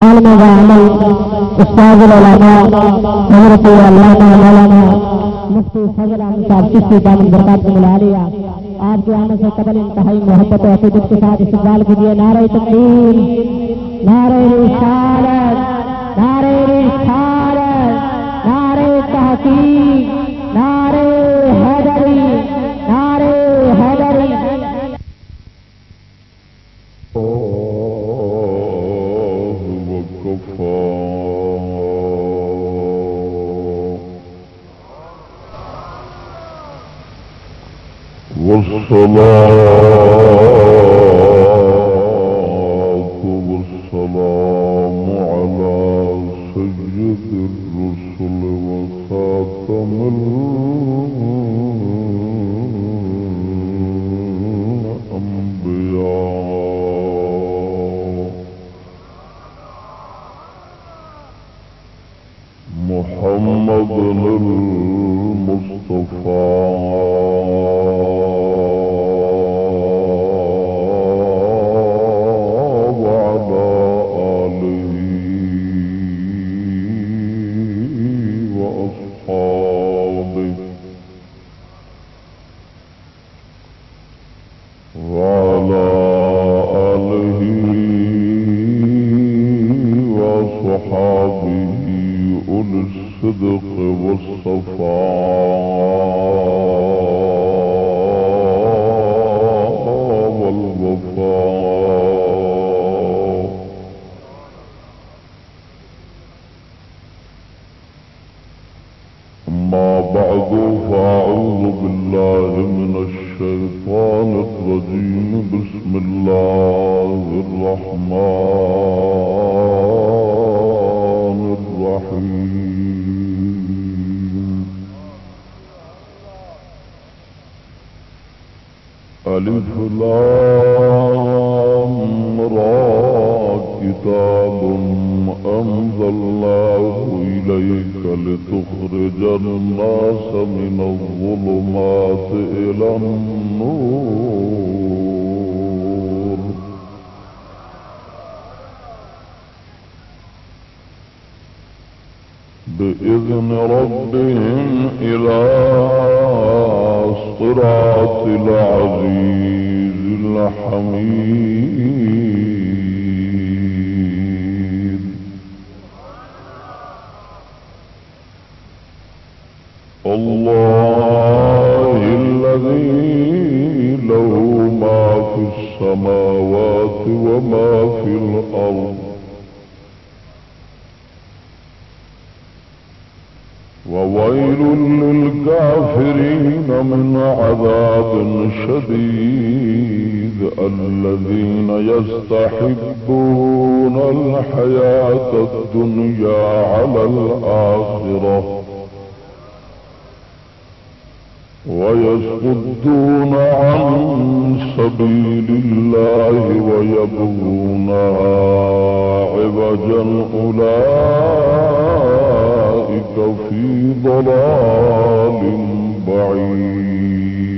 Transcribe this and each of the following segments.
عالم و عمل استاد العلماء حضرت علامہ مولانا مفتی فضل احمد صاحب چشتی دامن برکات کو ملا لیا آپ کے آنے سے قبل انتہائی محبت و عقیدت کے ساتھ استقبال کیجیے نعرہ تکبیر نعرہ رسالت في الأرض. وويل للكافرين من عذاب شديد الذين يستحبون الحياة الدنيا على الآخرة. ويصدون عن سبيل الله ويبغونها عبجا أولئك في ضلال بعيد.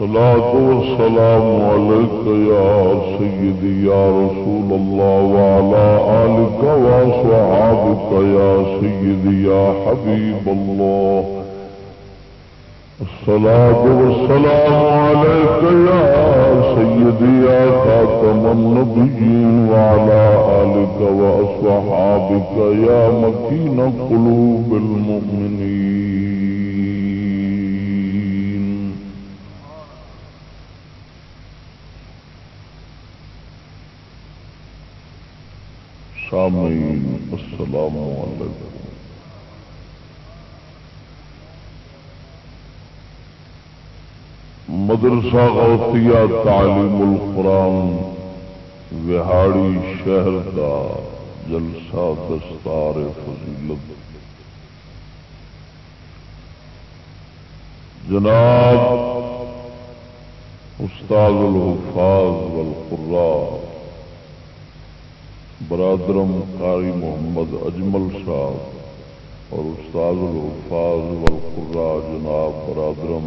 الصلاة والسلام عليك يا سيدي يا رسول الله وعلى آلك وصحابك يا سيدي يا حبيب الله. الصلاة والسلام عليك يا سيدي يا خاتم النبيين وعلى آلك وأصحابك يا مكين قلوب المؤمنين. سامعین السلام علیکم. مدرسہ غوثیہ تعلیم القرآن، وہاڑی شہر کا جلسہ دستار فضیلت. جناب، استاد الحفاظ والقرآن برادرم قاری محمد اجمل صاحب اور استاد الحفاظ والقراء جناب برادرم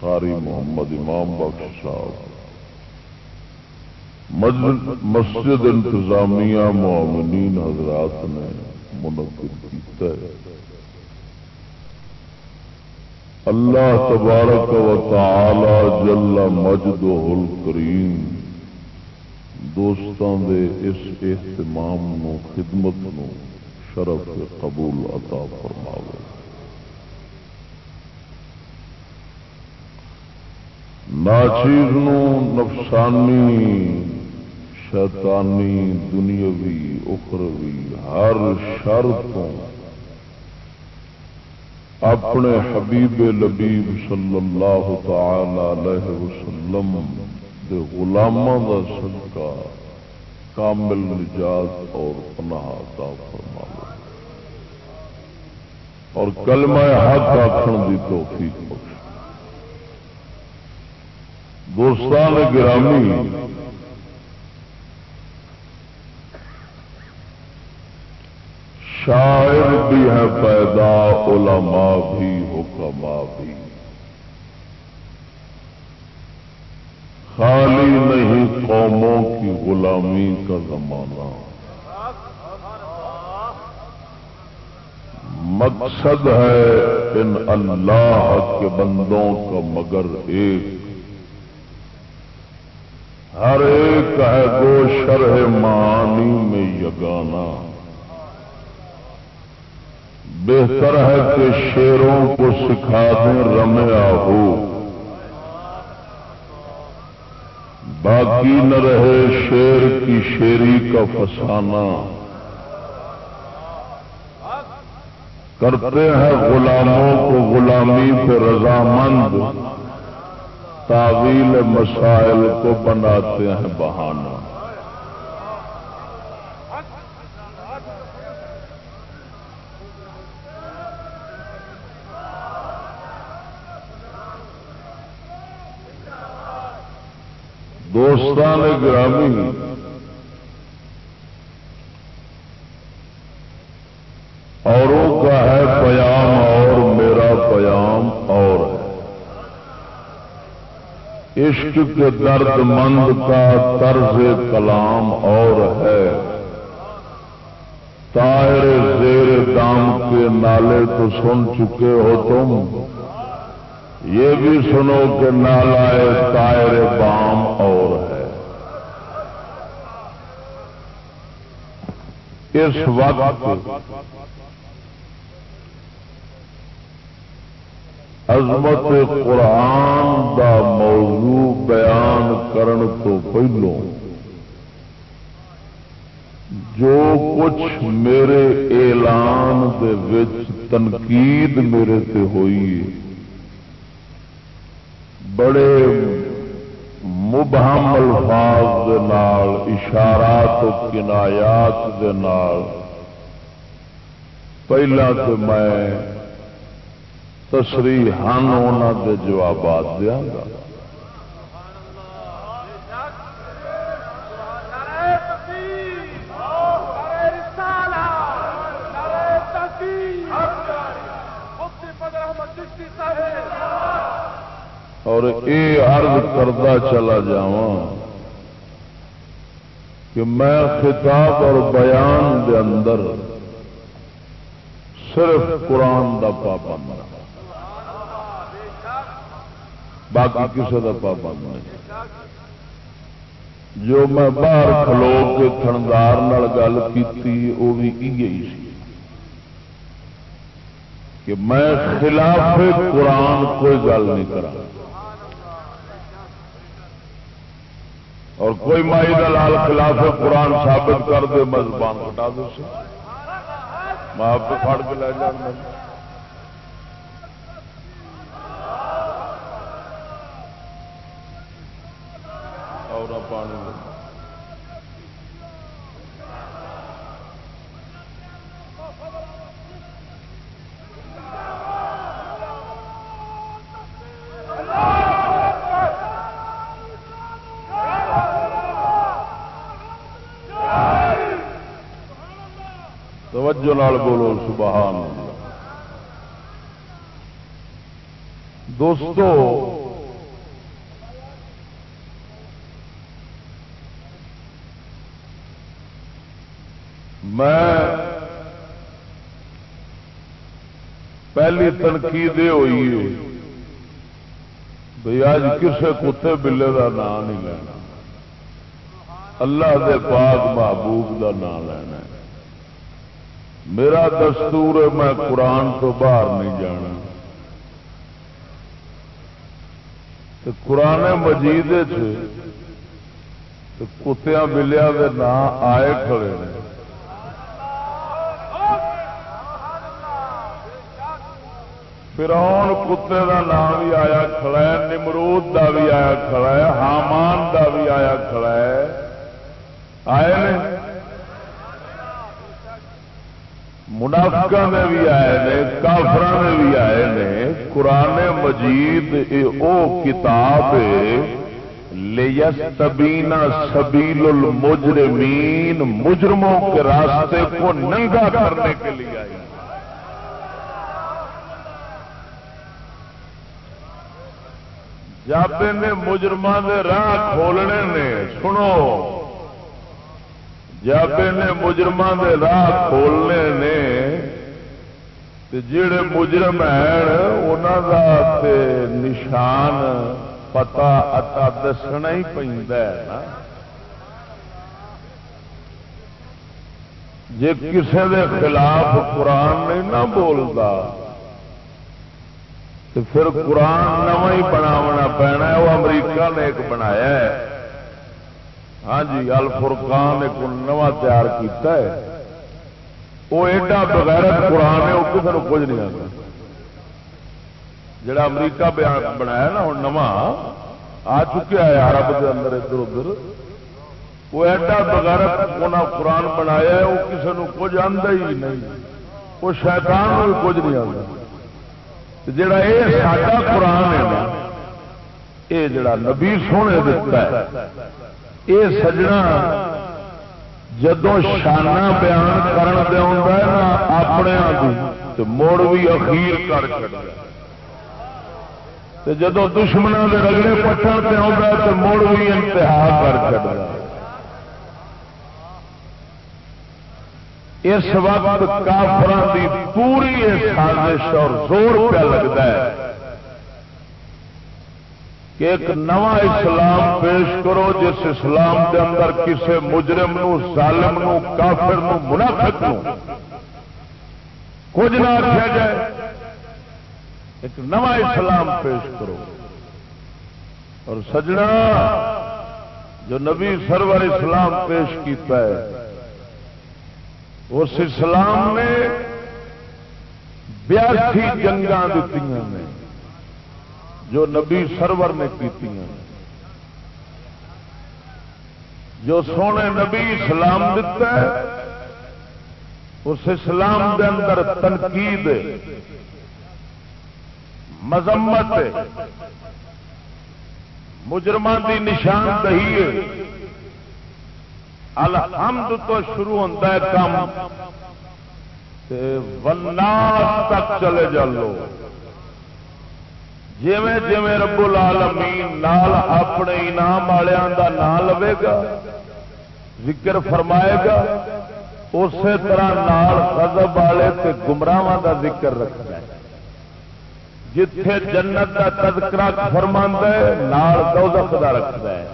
قاری محمد امام بخش صاحب مسجد انتظامیہ معامنین حضرات نے منعقد کیا اللہ تبارک و تعالی جل مجد الکریم دوستان دے اس اہتمام نو، خدمت نو شرف قبول عطا فرماو ناچیز نو نفسانی، شیطانی، دنیاوی، اخروی، ہر شرطوں اپنے حبیب لبیب صلی اللہ تعالی علیہ وسلم غلاموں کا صدقہ، کامل نجات اور پناہ عطا فرما اور کلمہ حق آخر دی توفیق بخش دوستان گرامی، شاعر بھی ہے پیدا، علماء بھی، حکماء بھی۔ خالی نہیں قوموں کی غلامی کا زمانہ۔ مقصد ہے ان اللہ کے بندوں کا مگر ایک۔ ہر ایک ہے گو شرح معانی میں یگانا۔ بہتر ہے کہ شیروں کو سکھا دیں رمیا ہو باقی نہ رہے شیر کی شیری کا فسانہ۔ کرتے ہیں غلاموں کو غلامی پہ رضامند۔ تعویل مسائل کو بناتے ہیں بہانہ۔ دوستان گرامی۔ اوروں کا ہے پیام اور میرا پیام اور۔ ہے عشق کے درد مند کا طرز کلام اور ہے۔ تائر زیر دام کے نالے تو سن چکے ہو تم۔ یہ بھی سنو کہ نالا تائر بام اور ہے اس وقت عظمت قرآن دا موضوع بیان کرن تو پہلو جو کچھ میرے اعلان دے وچ تنقید میرے تے ہوئی بڑے مبہم الفاظ دے نال، اشارات و کنایات دے نال۔ پہلا تو میں تصریح انہوں دے جوابات دیا گا۔ اور یہ عرض کرتا چلا جا کہ میں خطاب اور بیان دے اندر صرف قرآن دا پابند باقی کسی کا پابند نہیں۔ جو میں باہر کھلو کے تھندار گل کی وہ بھی یہی سی کہ میں خلاف قرآن کوئی گل نہیں کرا اور کوئی مائی دلال خلاف قرآن ثابت کر دے، میں زبان کٹا دوں سے میں آپ کو پھاڑ کے لے جانا توجہ نال بولو، سبحان اللہ۔ دوستو، میں پہلی تنقید یہ ہوئی ہے بھائی اج کسے کتے بلے کا نام نہیں لینا۔ اللہ دے پاک محبوب کا نام میرا دستور ہے، میں قرآن تو باہر نہیں جانا۔ تو قرآن مجید کتیا بلیا کے نام آئے کھڑے ہیں فرون کتے کا نام بھی آیا کھڑا ہے، نمرود کا بھی آیا کھڑا ہے، حامان کا بھی آیا کھڑا ہے۔ آئے نے؟ منافق میں بھی آئے نے کافر میں بھی آئے نے۔ قرآن مجید او کتاب لیستبینا سبیل المجرمین مجرموں کے راستے کو ننگا کرنے کے لیے آئی جب نے مجرمان دے راہ کھولنے نے، سنو۔ جب نے مجرمان دے راہ کھولنے نے جڑے مجرم ہیں انہوں کا نشان پتا اتا دسنا ہی پہ جی کسی دے خلاف قرآن نہیں نہ بولتا تو پھر قرآن نو ہی بناونا پینا ہے وہ امریکہ نے ایک بنایا ہے ہاں جی الفرقان ایک نوا تیار کیتا ہے وہ ایڈا بغیر قرآن ہے وہ کسی کو کچھ نہیں آتا۔ جڑا امریکہ بنایا نا، ہوں نواں، آ چکا ہے عرب کے اندر، ادھر ادھر۔ وہ ایڈا بغیر قرآن بنایا ہے، وہ کسی کو کچھ آتا ہی نہیں۔ وہ شیطان بھی کچھ نہیں آتا جڑا یہ ساڈا قرآن ہے نا یہ جڑا نبی سونے دتا ہے یہ سجنا جدو شانہ بیان کرن دیا نا اپنے بھی اخیر کر جدو دشمنوں کے رگڑے پٹن پہ آتا تو مڑ بھی انتہا کر چڑھتا اس وقت کافران کی پوری سازش اور زور پہ لگتا ہے۔ کہ ایک نواں اسلام پیش کرو جس اسلام کے اندر کسی مجرم نو، ظالم نو، کافر نو، منافق نو۔ کچھ نہ آخیا جائے، ایک نواں اسلام پیش کرو۔ اور سجنا، جو نبی سرور اسلام پیش کیتا ہے، اس اسلام نے بیاسی جنگا دیتی نے۔ جو نبی سرور نے کی جو سونے نبی اسلام دیتا ہے، اس اسلام دے اندر تنقید مذمت مجرمان کی نشاندہی ہے۔ الحمد تو شروع ہوتا ہے کام وناس تک چلے جلو جیویں جیویں رب العالمین نال اپنے انعام والوں کا نام لوے گا ذکر فرمائے گا اسی طرح نال غضب والے تے گمراہ کا ذکر رکھنا ہے۔ جتھے جنت کا تذکرہ فرما ہے، نال دوزخ کا رکھتا ہے۔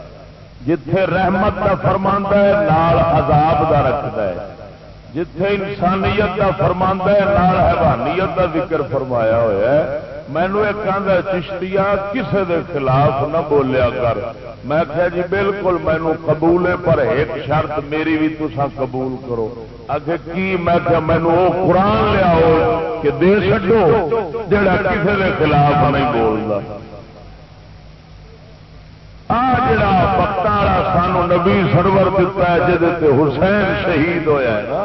جتھے رحمت کا فرماندہ ہے، نال عذاب کا رکھتا ہے۔ جتھے انسانیت کا فرماندہ ہے، نال حیوانیت کا ذکر فرمایا ہوا ہے۔ مینو ایک آدھا چشتیا کسے دے خلاف نہ بولیا کر۔ میں کہا جی بالکل مینو قبول ہے، پر ایک شرط میری بھی تسا قبول کرو۔ اگے کی؟ میں کہ مینو وہ قرآن لیا کہ دے سکو جڑا کسے دے خلاف نہیں بولتا آج جڑا وقت والا سانو نبی سرور دتا ہے جہد حسین شہید ہویا ہے نا۔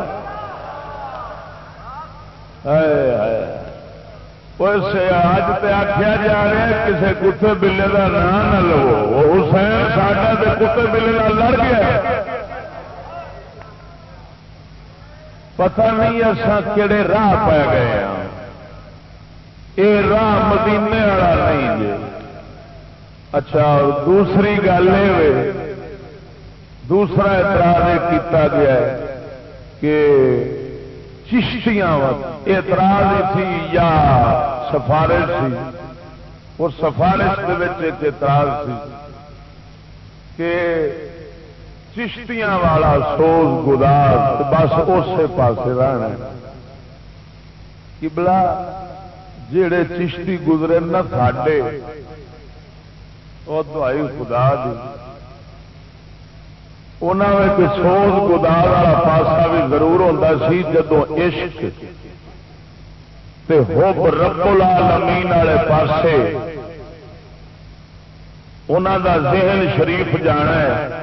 اج تو آخیا جا رہا کسی کتے بلے کا نام نہ لو حسین ساڈا تو کتے بلے کا لڑ گیا پتہ نہیں اصا کہڑے راہ پی گئے ہیں یہ راہ مدینے والا نہیں جی اچھا دوسری گل یہ دوسرا اعتراض کیتا گیا کہ چشتیاں اعتراض تھی یا سفارش تھی؟ اور سفارش ایک اعتراض تھی کہ چشتیاں والا سوز گدار بس اسی پاس رہنا کبلا جڑے چشتی گزرے نا ساڈے وہ دوائی خدا دی۔ انہوں سوز گدار والا پاسا بھی ضرور ہوتا سی جدو عشق ہوب رب العالمین والے پاسے انہوں دا ذہن شریف جانا ہے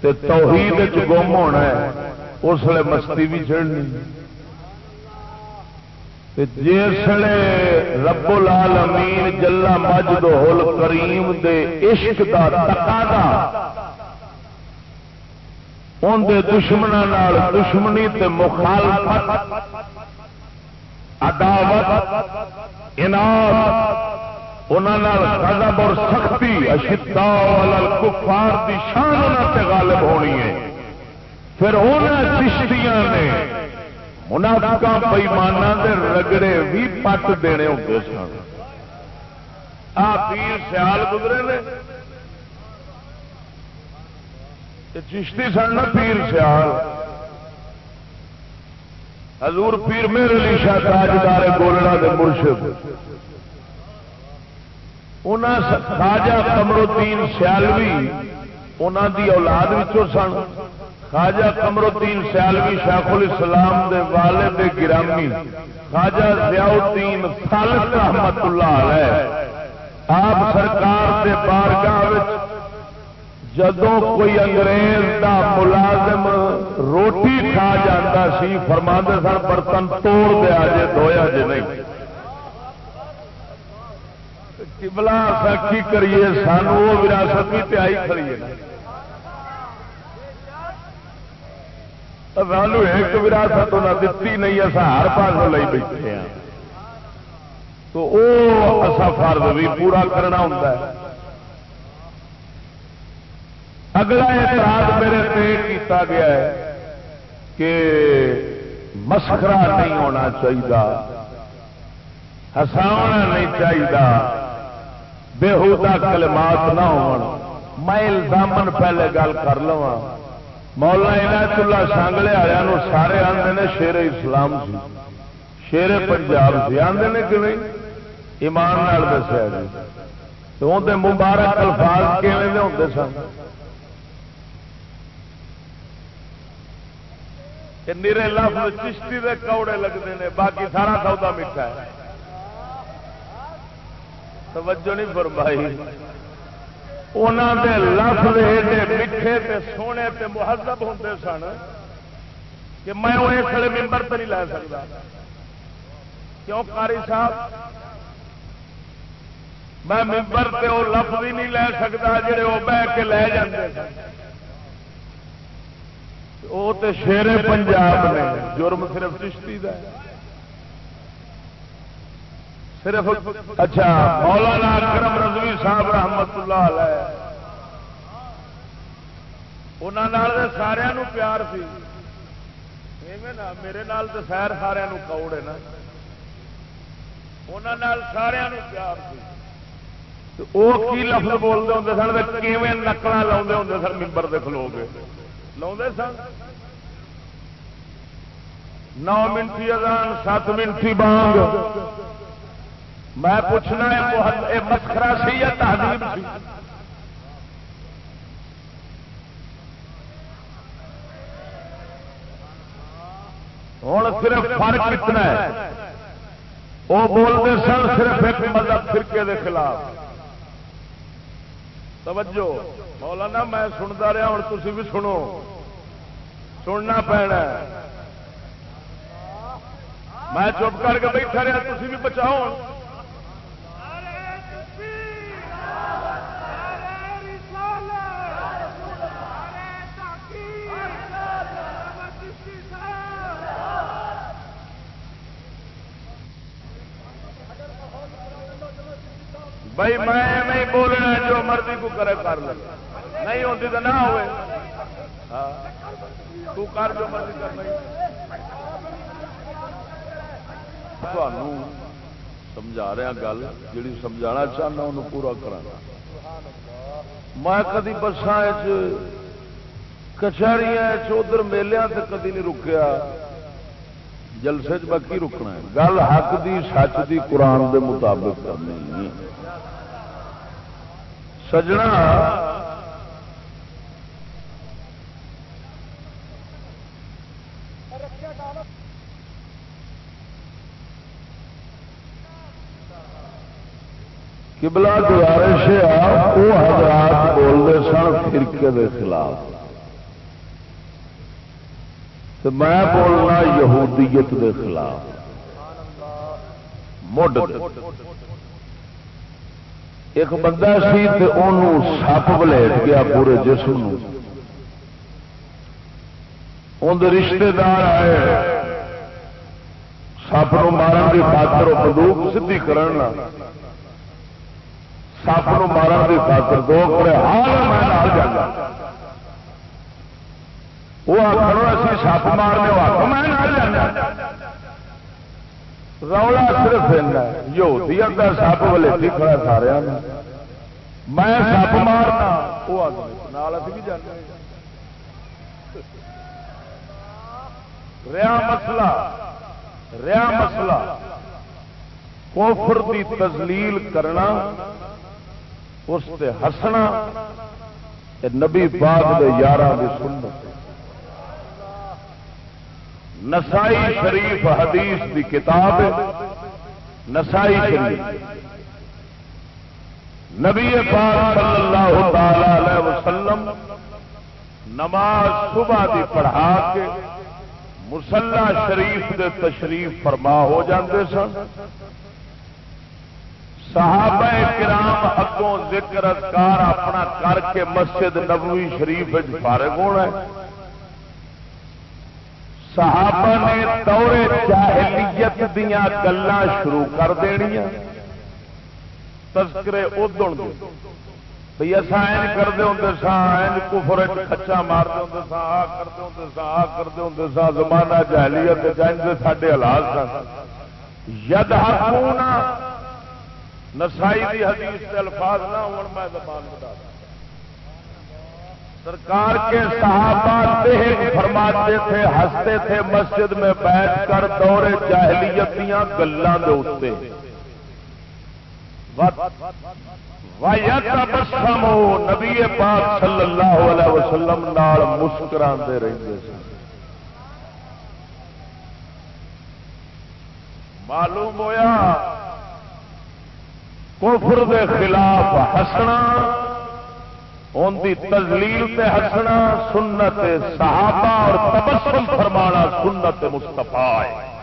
تے توحید گم ہونا ہے، اس لیے مستی بھی چڑھنی جسے رب العالمین جلا مجد ہول کریم دے عشق دا تقاضا اندر دشمنوں دشمنی تے مخالفت، عداوت، انعام غضب اور سختی اشدا کفار دی شان تے غالب ہونی ہے۔ پھر انہیں چشتیاں نے منافق بئیمانہ دے رگڑے بھی پٹ دینے ہوتے سن۔ آ پیر سیال گزرے نے۔ چشتی سن نا پیر سیال۔ حضور پیر میرے لیے شاہ تاجدار گولڑا دے مرشد۔ خاجا کمرودین سیالوی انہوں دی اولاد سن۔ خاجا کمرودین سیالوی شاخ الاسلام دے والد دے گرامی۔ خاجا ضیاؤدین خالد رحمت اللہ علیہ۔ آپ سرکار دے بارگاہ جدو کوئی انگریز دا ملازم روٹی کھا جاتا سی فرما سن، برتن توڑ دیا جے دھویا جے نہیں۔ کبلا کی کریے؟ سانو وہ وراثت بھی پیائی کھڑی ہے۔ سانو ایک وراثت انہیں دتی نہیں اصا ہر پاس لے بیٹھے ہیں تو وہ اصا فرض بھی پورا کرنا ہوتا ہے۔ اگلا اعتراض میرے پہ کیتا گیا ہے کہ مسخرا نہیں ہونا چاہیے ہساونا نہیں چاہیے بےحدہ کلمات نہ ہو میں الزامن پہلے گل کر لوا مولا عنایت اللہ سانگلے والوں سارے آتے نے شیر اسلام سی، شیر پنجاب سے آتے نے کہ نہیں؟ ایمان دسیا جی۔ تو مبارک الفاظ کیون ہوتے سن؟ نیرے لفظ چشتی دے کوڑے لگتے ہیں، باقی سارا سودا میٹھا ہے۔ توجہ نہیں فرمائی۔ انہوں دے لفظ ایڈے میٹھے تے سونے تے مہذب ہوتے سن کہ میں وہ اس ممبر تو نہیں لے سکتا۔ کیوں کاری صاحب؟ میں ممبر تے وہ لفظ ہی نہیں لے سکتا جڑے وہ بہ کے لے جاتے وہ تو شیر پنجاب نے، جرم صرف چشتی دا صرف اچھا مولانا اکرم رضوی صاحب رحمت اللہ علیہ۔ انہوں سارا پیار سی۔ نا میرے نال تو سیر سارا کوڑ ہے نا۔ انہوں سارا پیار سی۔ وہ کی لفظ بولتے ہوں سن کیون نقل لاؤ ہوں سن ممبر دے کھلو گے لا سن؟ نو منٹی اذان، سات منٹی بانگ۔ میں پوچھنا ہے مسخرا سی یا تہذیب سی؟ ہوں صرف فرق کتنا ہے۔ وہ بولتے سن، صرف ایک مذہب فرقے کے خلاف۔ توجہ۔ مولانا، میں سنتا رہا ہوں تھی بھی سنو۔ سننا پینا میں چپ کر کے بیٹھا رہا تھی بھی بچاؤ۔ بھائی میں نہیں بولنا جو مرضی کو کرے کر لے۔ نہیں ہوتی تو نہ ہوئے۔ ہاں۔ تو کر جو مرضی کر بھائی سمجھا رہا گل جی سمجھا چاہنا انہوں پورا کرا میں کدی بسان کچہری ادھر میلیا کدی نہیں رکیا۔ جلسے چ باقی رکنا ہے؟ گل حق دی، سچ دی، قرآن دے مطابق کرنی سجنا کبلا گزارش وہ حضرات بولتے سن فرقے کے خلاف۔ تو میں بولنا یہودیت کے خلاف۔ مڈ ایک بندہ سی سپ بلیٹ گیا پورے جسم اندر رشتے دار آئے۔ سپ نو مارن کی خاطر بندوق سدھی کرنا سپ نو مارن کی خاطر دو کرے ہار میں جانا وہ آخر اسی سپ مارنے آخر میں رولا صرف یہودیت کا سپ ولیٹی کھڑا سارا میں سپ مارنا۔ وہ بھی جانا ریا مسئلہ۔ ریا مسئلہ۔ کوفر کی تزلیل کرنا، اس سے ہسنا۔ نبی پاک دے یارہ کی سنت۔ نسائی شریف حدیث دی کتاب نسائی شریف. نبی پاک صلی اللہ تعالی وسلم نماز صبح دی پڑھا کے مسلح شریف دے تشریف فرما ہو جاندے سن. صحابہ کرام اگوں ذکر اذکار اپنا کر کے مسجد نبوی شریف فارغ ہونا ہے. صحابہ نے دورے جاہلیت دیا گلا شروع کر دنیا تذکرے ادن بھائی اصا این کرتے ہوں سا این کفر کچا مارتے ہوں سا آ کرتے ہوں سا آ کرتے ہوں سا زمانہ جہلیت جائیں سارے حالات سن۔ ید ہاتھوں نسائی کی حدیث الفاظ نہ ہو میں زبان بتا سرکار کے صحابہ فرماتے تھے، ہنستے تھے، مسجد میں بیٹھ کر دورے جاہلیتیاں گلوں کے نبی پاک صلی اللہ علیہ وسلم نال مسکرا رہتے معلوم ہوا کفر دے خلاف ہسنا ان کی تزلیل سے ہسنا سنت صحابہ اور تبسم فرمانا سنت مستفا ہے۔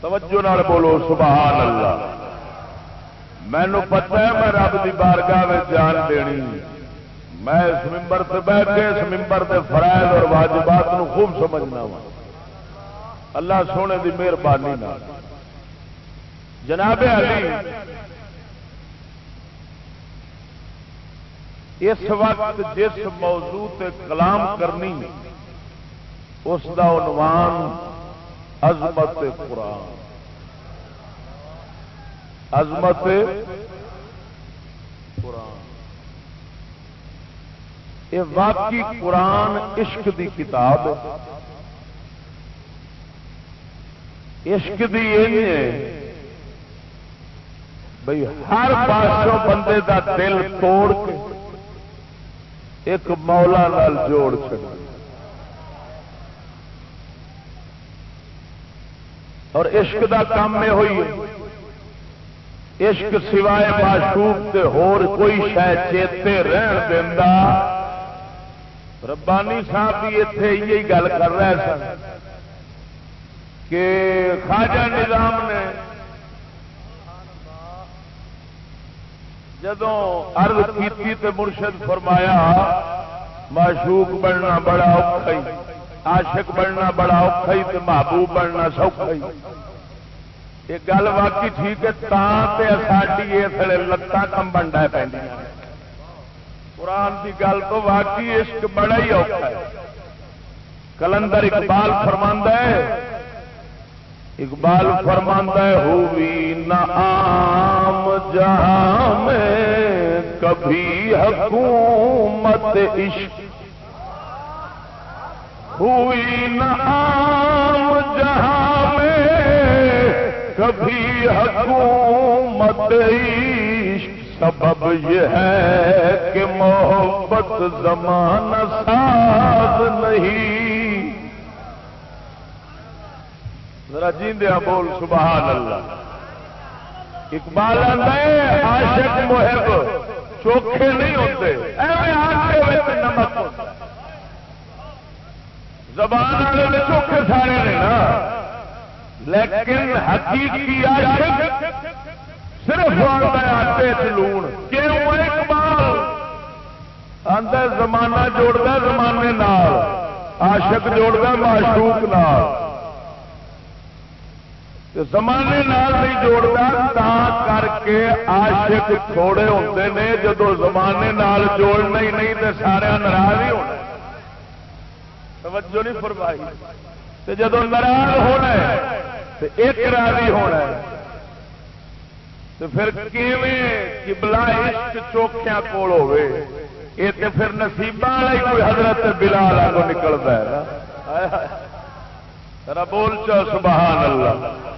توجہ نال بولو، سبحان اللہ۔ مینو پتا ہے میں رب کی بارگاہ میں جان دینی۔ میں اس ممبر سے بیٹھ کے اس ممبر سے فرائض اور واجبات نو خوب سمجھنا وا۔ اللہ سونے کی مہربانی جناب علی اس وقت جس موضوع تے کلام کرنی، اس دا عنوان عظمت قرآن۔ عظمت قرآن۔ یہ واقعی قرآن عشق دی کتاب عشق دی یہ بھائی ہر پاسوں بندے دا دل توڑ کے ایک مولا نال جوڑ چڑ اور عشق دا کام میں ہوئی عشق سوائے معشوق تے ہور کوئی شہ چیتے رہن دینا ربانی صاحب بھی اتے یہی گل کر رہے سن کہ خواجہ نظام نے جدو ارد کی مرشد فرمایا، معشوق بننا بڑا اوکھا عاشق بننا بڑا اوکھا تے محبوب بننا سوکھا یہ گل واقعی ٹھیک ہے ساری اس لتان کم بنڈا پہ قرآن کی گل تو واقعی عشق بڑا ہی اوکھا ہے۔ کلندر اقبال فرماندہ ہے اقبال فرماندہ ہوئی نہ عام جہاں میں کبھی حکومت عشق۔ ہوئی نہ عام جہاں میں کبھی حکومت عشق۔ سبب یہ ہے کہ محبت زمانہ ساز نہیں۔ ذرا جیندیا بول، سبحان اللہ۔ اقبال عاشق محب۔ چوکھے نہیں ہوتے نمک زبان والے چوکھے سارے نے نا۔ لیکن حقیقی عاشق صرف آٹے لون۔ کیوں اقبال؟ آدھا زمانہ جوڑتا زمانے نال، عاشق جوڑتا معشوق نال۔ زمانے نال نہیں جوڑتا تا کر کے عاشق تھوڑے ہوتے نے، جدو زمانے نال جوڑنا ہی نہیں تو سارا ناراض ہی ہونا توجہ نہیں فرمائی۔ تو جدو ناراض ہونا ہے تو ایک راضی ہونا ہے تو پھر کیویں بلا عشق چوکھیا کول ہوے یہ تو پھر نصیبہ والا ہی کوئی حضرت بلال آگوں نکلتا ہے نا؟ بول چو سبحان اللہ۔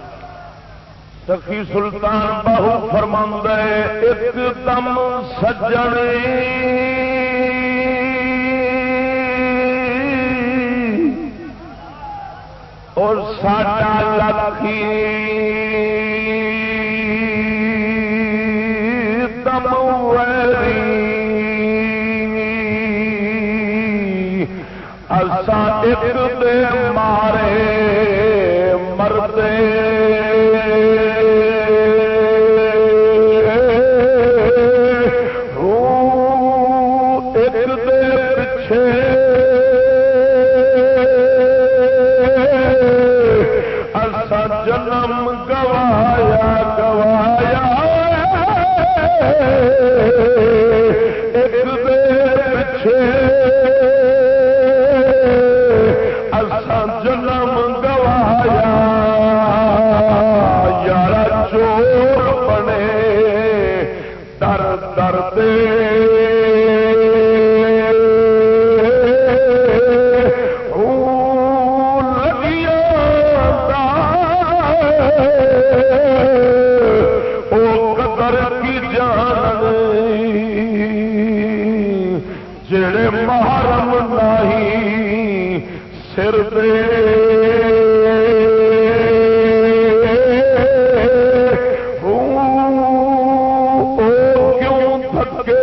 سخی سلطان بہو فرمند ایک دم سجن۔ اور ساڈا لکھی دم اسا ایک دے مارے۔ مردے محرم نہیں سر دے کیوں تھکے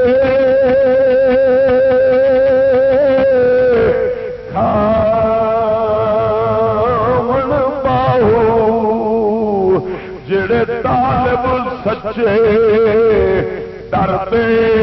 جڑے طالب سچے ڈرتے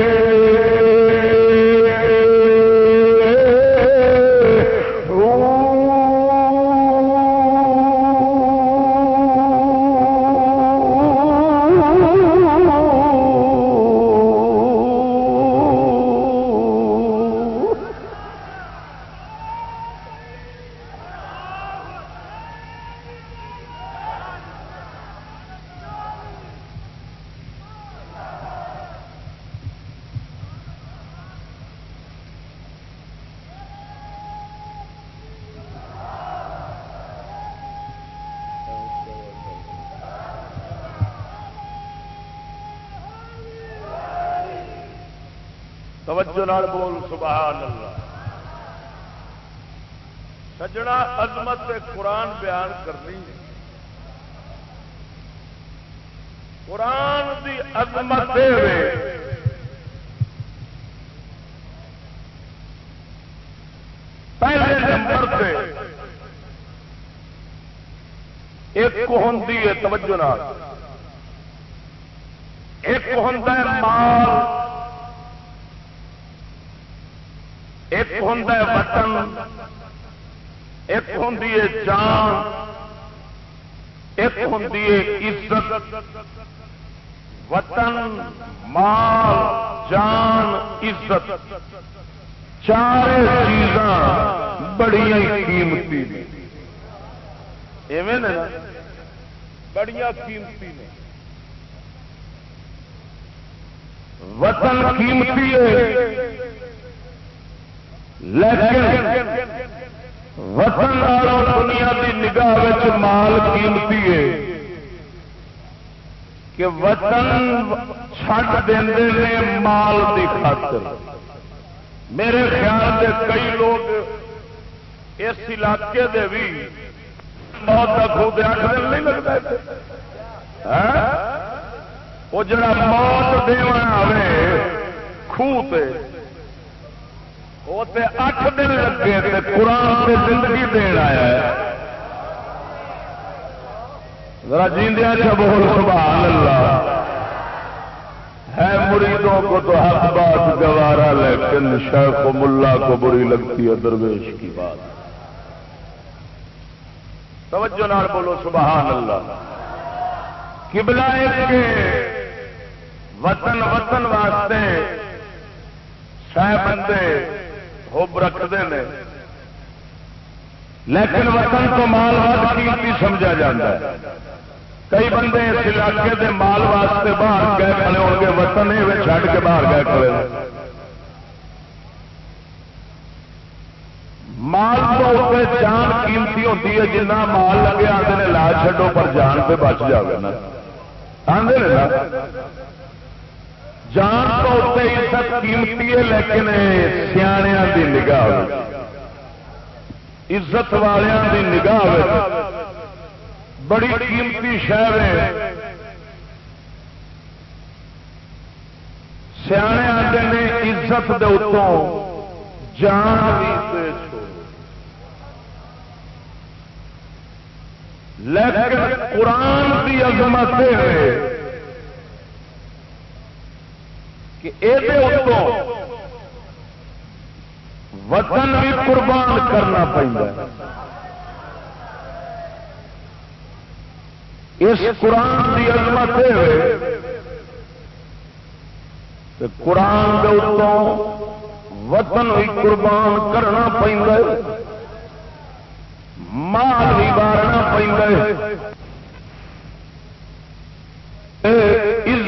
توجہ نال بول، سبحان اللہ۔ سجنا عظمت قرآن بیان کرنی ہے۔ قرآن کی عظمت پہلے نمبر پہ ایک ہوں توجہ نال۔ ایک ہوں مال ایک ہوں وطن۔ ایک ہوں جان۔ ایک ہوں عزت۔ وطن، مال، جان، عزت۔ چار چیزاں بڑی قیمتی ایویں بڑی قیمتی نے۔ وطن قیمتی ہے۔ لیکن وطن دنیا کی نگاہ مال قیمتی ہے کہ وطن چھٹ دے مال کی خاطر۔ میرے خیال سے کئی لوگ اس علاقے دے بھی موت کا خوب آخر نہیں لگتا ہاں؟ وہ جڑا موت دے خوہ وہ اٹھ دن لگے قرآن سے زندگی دین آیا ہے۔ ذرا جیندیا بول، سبحان اللہ۔ ہے مریدوں کو تو ہر بات گوارا، لیکن شیخ و ملا کو بری لگتی ہے درویش کی بات۔ توجہ نال بولو، سبحان اللہ۔ کبلا کے وطن وطن واسطے، سہ بندے ہوب رکھتے ہیں۔ لیکن وطن تو مال ود کی سمجھا جاتا ہے۔ کئی بندے اس علاقے دے مال واسطے باہر گئے کھڑے ہو گے، وطن یہ چڑھ کے باہر گئے کھڑے مال تو جان قیمتی ہوتی ہے جنہ مال لگے آتے ہیں لا چڈو پر جان پہ بچ جائے نا۔ آدھے نا جان تو عزت قیمتی ہے، لیکن سیاح کی نگاہ عزت والوں کی نگاہ بڑی قیمتی شہر ہے۔ سیانے آتے ہیں عزت دے اتوں جان بھی لیکن قرآن کی عظمت ہے۔ کہ یہ وطن بھی قربان کرنا پڑتا اس قرآن کی عظمت ہے قرآن کے اتوں وطن بھی قربان کرنا پڑتا مال بھی مارنا پہ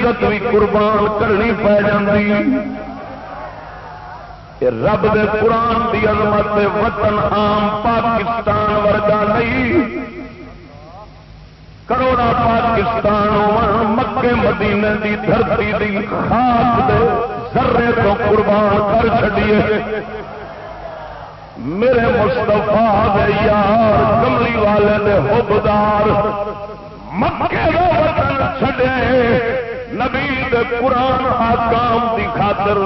عزت بھی قربان کرنی پی جاتی رب دے قرآن دی عظمت وطن عام پاکستان ورگا نہیں۔ کروڑا پاکستان مکے مدینے دی دھرتی دی خاص دے ذرے تو قربان کر چڑیے میرے مستفا یار کملی والے نے حبدار مکے وطن چھڈے نبی قرآن آکام کی خاطر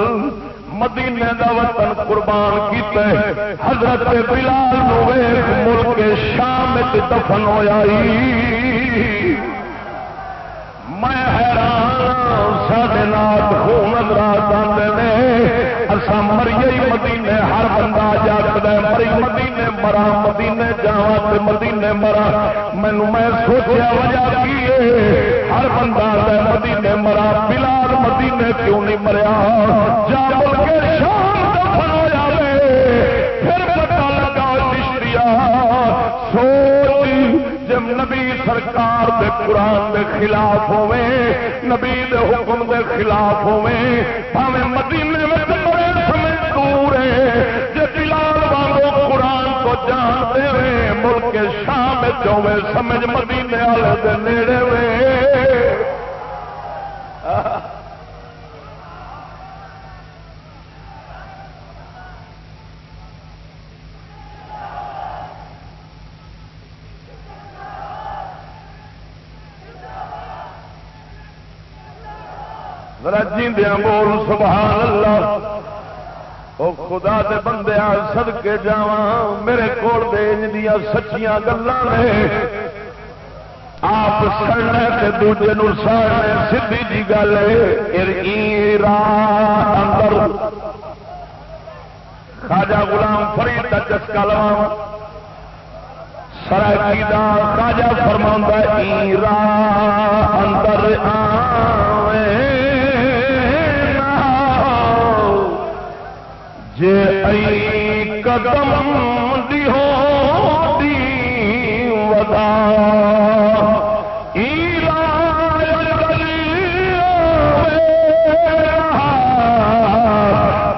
مدینے دا وطن قربان کیتے حضرت بلال ملک شام دفن ہوا میں حیران ہاں، سارے نات خون نظرات آتے اصا مریے مدینے، ہر بندہ جاگد مری مدینے، مرا، مدینے جا مدینے مرا۔ مینو میں سوچا وجہ کی ہر بندہ مدینے مرا۔ بلال مدینے کیوں نہیں مریا؟ جا کے شام دفن پھر پتا لگا سوچ جب نبی سرکار دے قرآن دے خلاف ہوے نبی دے حکم دے خلاف ہوے ہمیں مدینے میں کو جانتے ہوئے ملک شام چوے سمجھ مدینے والے دے نیڑے وے۔ جیندیا بول، سبحان اللہ۔ او خدا دے بندے سد کے جا میرے کول دیا سچیاں گلان نے۔ آپ سڑنے دوجے نو سڑنے سیدھی جی گل اندر خاجا غلام فرید کا چسکا لوا سرائکی دا خاجا فرما ایرا اندر قدم دی ودا۔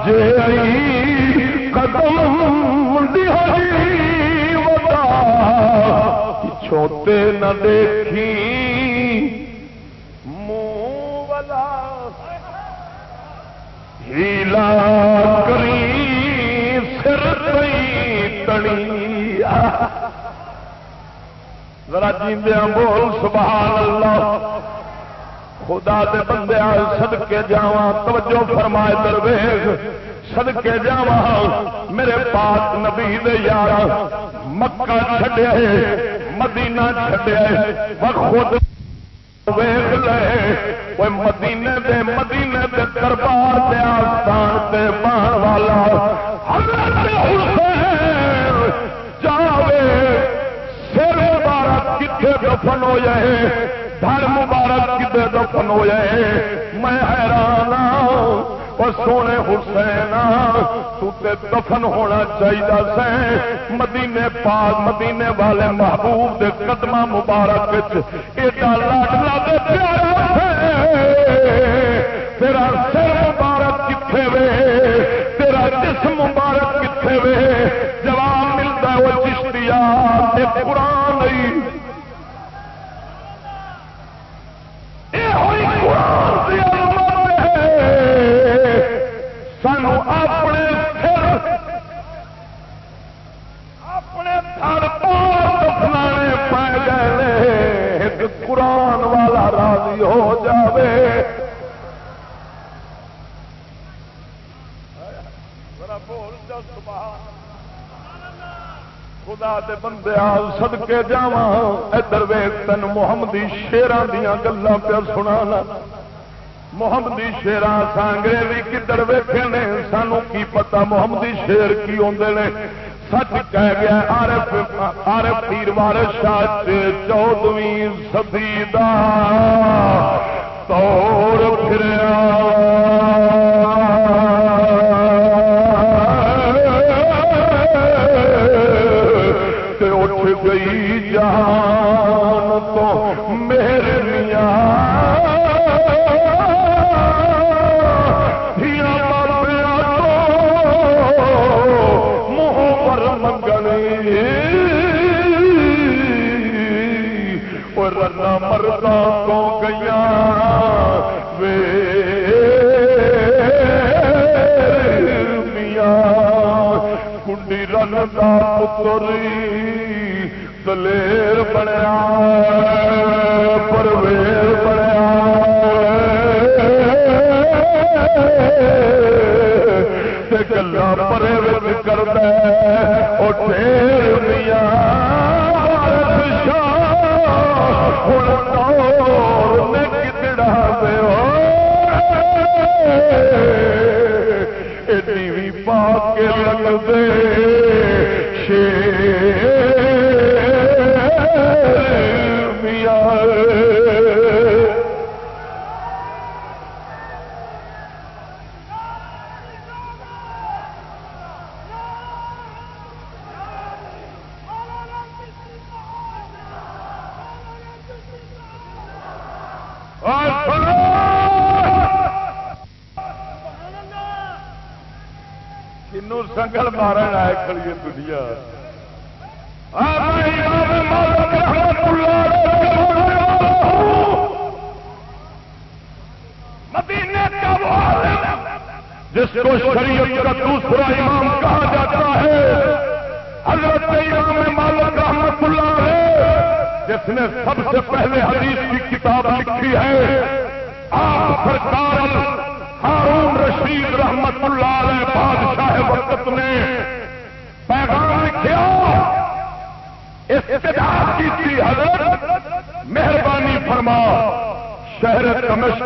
جے ای قدم دی نہ دیکھی منہ والا ہیلا۔ ذرا جیندیا ہاں بول سبحان اللہ خدا دے بندے سد کے جا توجہ فرمائے درویش سد کے جا میرے پاک نبی دے یار۔ مکہ چھڈیا مدینہ چھڈیا خود ویخ لے۔ مدینے دے مدینے دے دربار دے آستان تے مان والا۔ دفن ہو جائے دھر مبارک کتنے دفن ہو جائے میں حیران ہاں۔ اور سونے حسین ہاں۔ تے دفن ہونا چاہیے سے مدینے پاک، مدینے والے محبوب دے قدم مبارک ایڈا لاڈلا دے پیارا تیرا سر مبارک کتنے وے۔ تیرا جسم مبارک کتنے وے۔ جواب ملتا ہے وہ چشتیا قرآن نہیں سانو اپنے اپنے تھر دفنانے پی گئے ایک قرآن والا راضی ہو جاوے۔ خدا دے بندے سد کے جا ادھر ویگ تین محمدی شیران دیا گلیں پہ سنا محمدی شیرا سانگریزی کدھر ویخے نے؟ سانو کی پتا محمدی شیر کی آدھے نے؟ سچ کہہ گیا آرف آرف پیر وارش چودویں سدی دا توڑ پھریا۔ گئی جان تو میرے رنا مردا کو گیا وے میاں۔ کنڈی رن کا پتری۔ دلیر بنیا پرویر بنیا گلا پرے کر دیا کتنا ایڈی بھی پا کے لگتے میاں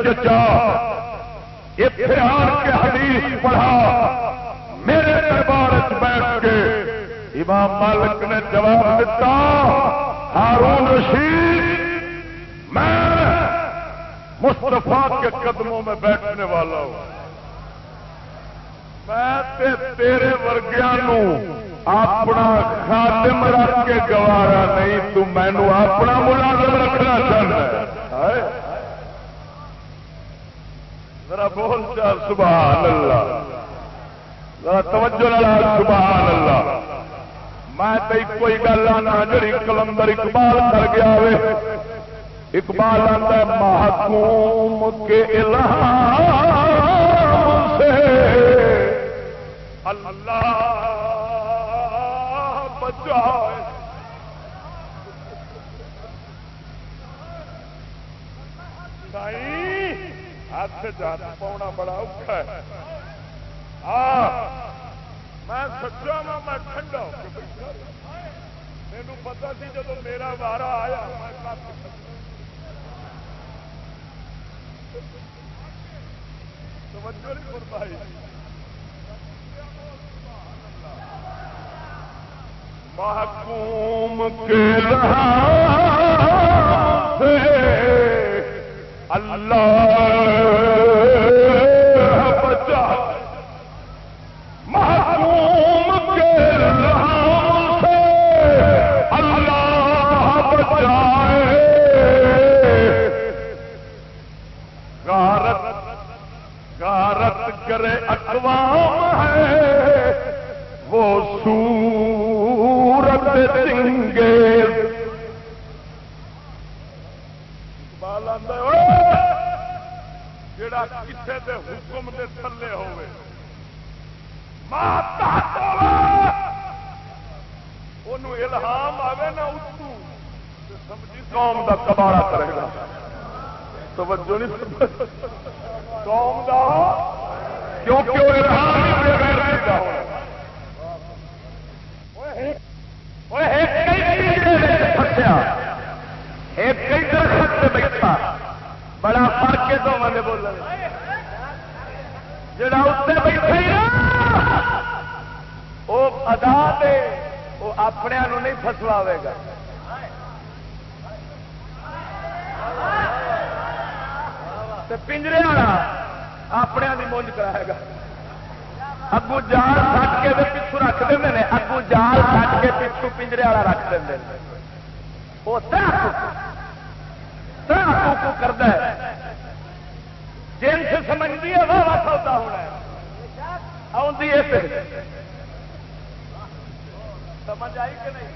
شہر اتحاد کے حدیث پڑھا۔ میرے دربار بیٹھ کے امام مالک نے جواب دیتا ہارون رشید، میں مصطفیٰ کے قدموں میں بیٹھنے والا ہوں۔ میں تیرے ورگیا اپنا خاتم رکھ کے گوارا نہیں، تو مینو اپنا ملازم رکھنا چاہتا ہے ذرا بول چا سبحان اللہ۔ ذرا توجہ لڑا سبحان اللہ۔ میں تو کوئی گل آنا، جڑی کلندر اقبال کر گیا وے۔ اقبال آتا محکوم کے الہام سے اللہ بچائے ہاتھ جانا پاؤنا بڑا اوکھا ہے۔ میں سچا وا میں ٹھنڈا ہاں۔ میرے پتا سی جب میرا وارا آیا توجہ نہیں فرمائی۔ محکوم کے اللہ بچا محروم کے رام سے اللہ بچائے غارت غارت کرے اقوام ہے، وہ سورت سنگے جڑا کسے دے حکم دے تھلے ہوئے۔ الہام آئے نا اتو۔ سمجھی قوم دا کباڑا کرے گا۔ توجہ نہیں قوم دا ہاں۔ کیونکہ وہ الہام ایک کئی درخت بیٹھا بڑا فرق ہے دونوں نے بولنے جڑا اتنے بیٹھے وہ ادا دے وہ اپنے نہیں فسواوے گا۔ پنجرے والا اپنے مونج کرائے گا۔ اگو جال سٹ کے پچھو رکھ دیں اگو جال سٹ کے پچھو پنجرے والا رکھ دیں وہ کرتا ہے۔ سمجھتی ہے وہ سودا ہونا آتی سمجھ آئی کہ نہیں؟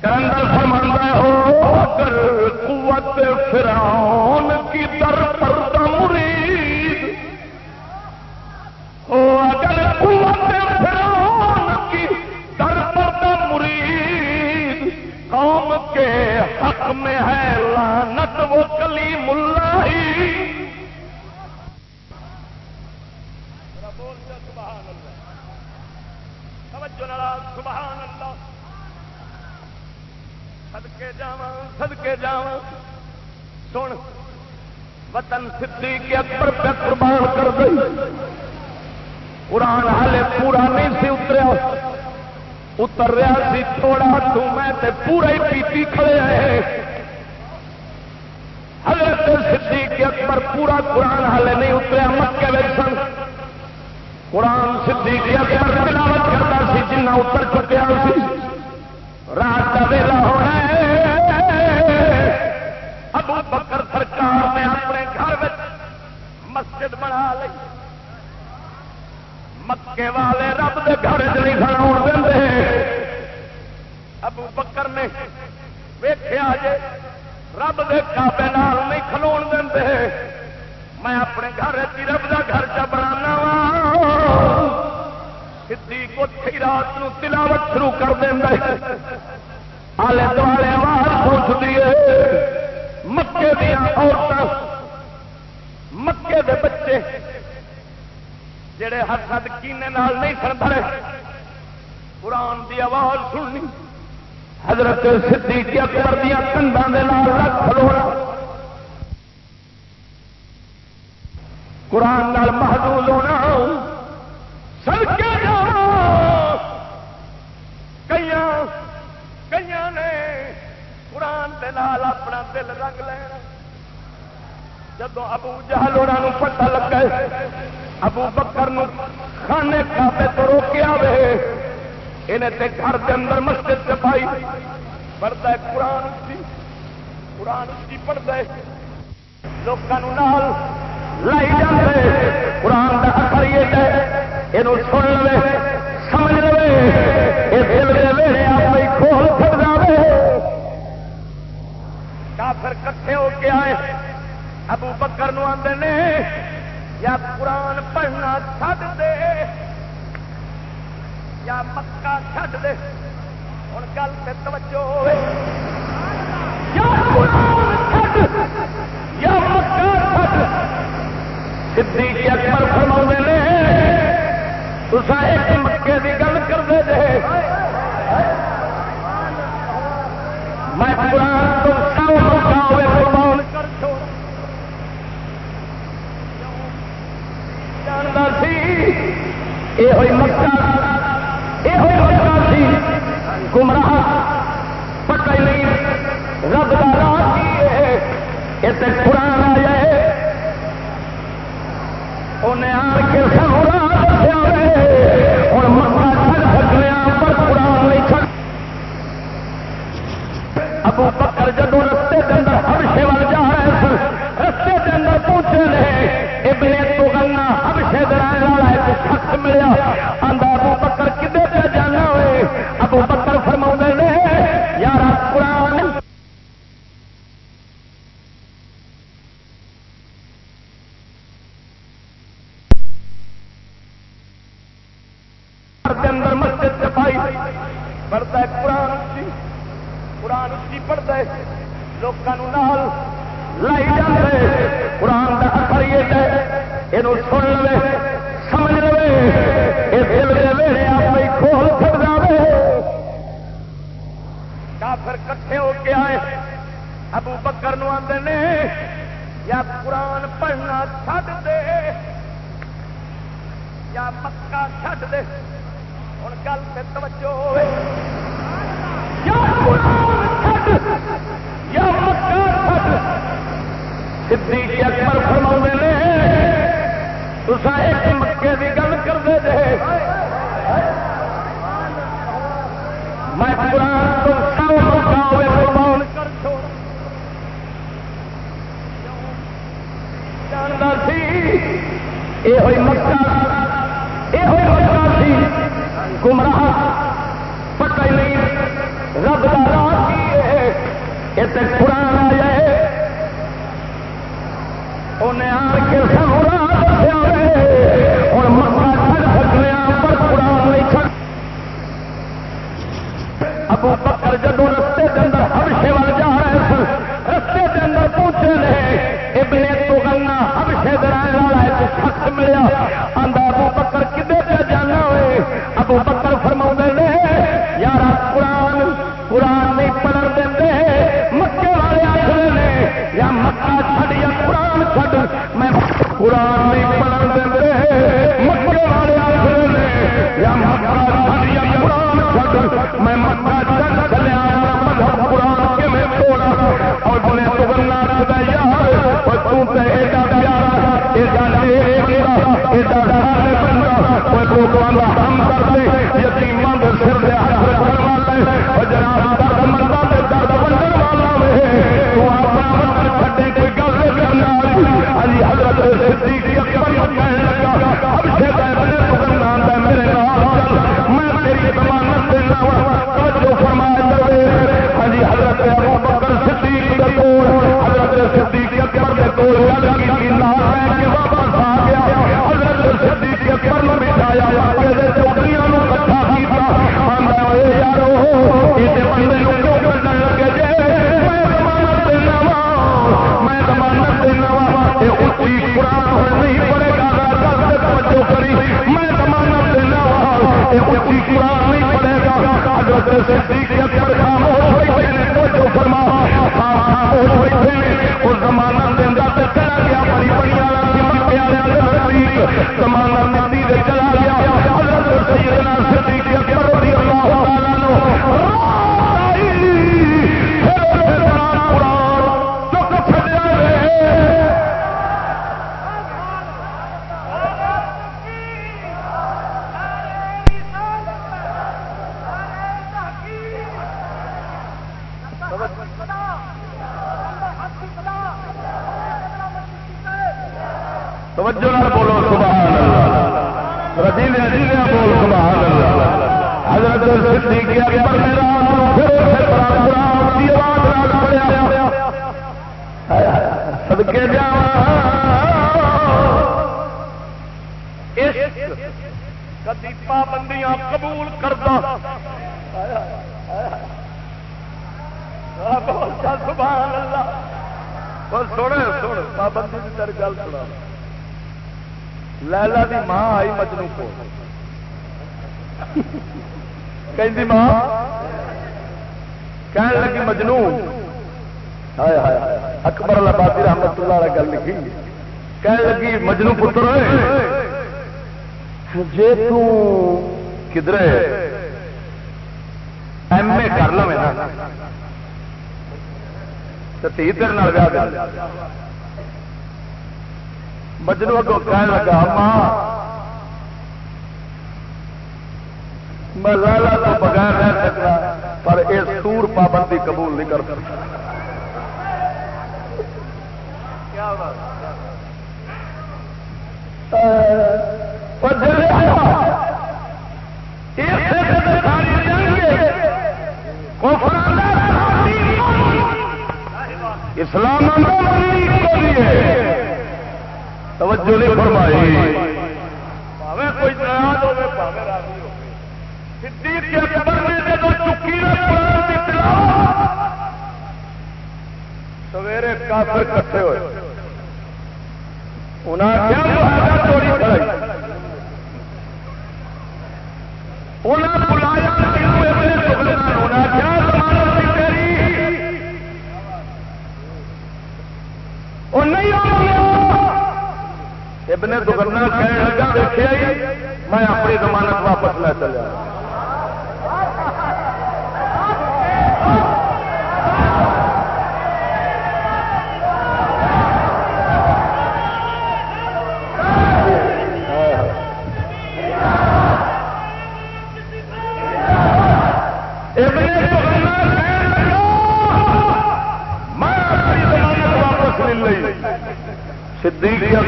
کرندر فرمانا ہو، اگر قوت فرعون کی در پر مرید۔ ہو اگر قوت فرعون کی در پر مرید۔ قوم کے حق میں ہے لانت وہ کلی ملا ہی سبحان اللہ. سدکے جا سدکے جا سن، وطن سدھی کے اکبر پہ قربان کر دئی قرآن ہالے پورا نہیں سی اتریا. اتر رہا سی تھوڑا تو میں تے پورا ہی پیتی کھڑے آئے حضرت صدیق اکبر پورا قرآن ہالے نہیں اتریا، مکے میں سن. قرآن صدیق اکبر تلاوت جنہ اتر چکیا سی۔ رات کا ویلا ہونا ابو بکر سرکار نے اپنے گھر میں مسجد بنا لی۔ مکے والے رب دے گھر چ نہیں کھڑا دے۔ ابو بکر نے ویخیا جے رب دے کابے نال نہیں کھلو دے۔ میں اپنے گھر رب کا گھر چ بنا وا۔ سی کوٹھی رات نو تلاوت شروع کر دیں آلے دوالے آواز پوچھتی ہے مکے دیا عورتیں مکے دے بچے جڑے حسد کینے نال نہیں سن بڑے قرآن دی آواز سننی حضرت صدیق اکبر دیا کنڈا دے نال رکھ کھلونا قرآن نال محدود ہونا سڑکے نال دل رنگ لینا جب ابو جہل انہوں پتا لگا ابو بکر نو خانے کھاتے تو روکیا وے۔ انہیں تے گھر کے اندر مسجد سے پائی۔ پڑھتا ہے، قرآن کی قرآن کی پڑھتا ہے۔ لوگوں نال لائی جاتے قرآن کا اثر یہ ہے یہ سن لے سمجھ لے یہ دل کے ویڑے آپ کھول سکتا ہے کافر کٹھے ہو کے آئے۔ ابو بکر نو آدھے نے، یا قرآن پڑھنا چھڈ دے، یا مکہ چھڈ دے۔ ہوں گل سے توجہ ہوئے۔ یا قرآن چھڈ، یا مکہ چھڈ۔ صدیق اکبر فرما نے تسا ایک مکے کی گل کرتے جے۔ میں قرآن سو ہوئے قربان کر سی یہ ہوئی مکہ یہ ہوئی مکہ سی گمراہ پتہ ہی نہیں رب کا راہ کی ہے یہ قرآن انہیں آ کے سنو راہ دسیا مکہ سکنے پر قرآن نہیں چڑھ ابو بکر جدو رستے کے اندر ہبشے وال جا رہے سن، رستے کے اندر پہنچے رہے ابن تو گنا ہبشے درائے والا ایک شخص ملیا، آندا ابو بکر کدے پہ جانا ہوئے؟ ابو بکر فرما نے یار قرآن۔ اندر مسجد سے پائی پڑھتا ہے قرآن۔ قرآن کی پڑھتا ہے لوگوں نال لائی جاتے قرآن کا اثر یہ ہے یہ سن لے سمجھ لے یہ دل کے ویڑے آپ ہی کھول سکتا ہے کافر کٹھے ہو کے آئے۔ ابو بکر نو آدھے نے، یا قرآن پڑھنا چھڈ دے، یا مکہ چھڈ دے۔ ہوں گل سے توجہ ہوئے۔ یا قرآن! یا مکہ صدیق جی اکبر فرما نے تسا ایک مکے کی گل کرتے جے۔ میں قرآن تو سو مکہ ہوئے قربان کر چھوڑ جانتا سی یہ ہوئی مکہ یہ ہوئی مکہ سی۔ گمراہ، پتہ ہی نہیں، رب کا راہ یہ قرآن آ جائے انہیں آ کے سنو راہ دسیا ہوں مکہ چڑھ سکنے پر قرآن نہیں چڑھ ابو بکر جدو رستے کے اندر ہبشے وال جا رہے سن، رستے کے اندر پہنچے رہے۔ ابن تو گنا ہبشے درائے والا ایک شخص ملیا۔ آندا ابو بکر کدے پہ جانا ہوئے؟ ابو بکر قرآن نہیں پڑھن دے مکے والے آخر نے یا مکہ یا قرآن میں مکہ چڑھ چلیا مذہب قرآن کے میں توڑا اور بنے تو گنا یار۔ اور تو تے ایڈا پیارا، ایڈا نیک ایڈا سارے بندہ۔ کوئی لوگوں کا ہم کرتے یتیمان دے سر دے ہاتھ اور جناب درد مردا دے درد بننے والا وے علی حضرت صدیق اکبر پڑے گا بچوں کری زمانہ دینا چلا گیا بڑی بڑی والا زمانہ دیندی جنوب اگوں کہنے توجہ نہیں فرمائی۔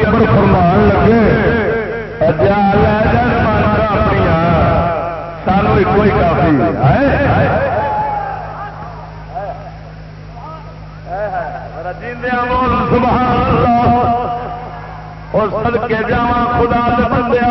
اکبر فرمان لگے اجا کافی۔ کے جا خدا بندیا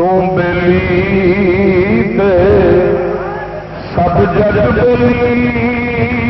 تو ملی سب جج بلی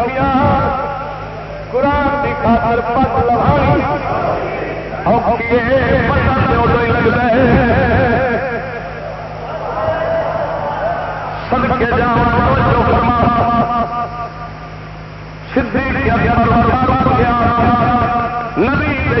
رکھیا۔ قرآن کی خاطر پت لوانی ہے سب کے جا جو مدینے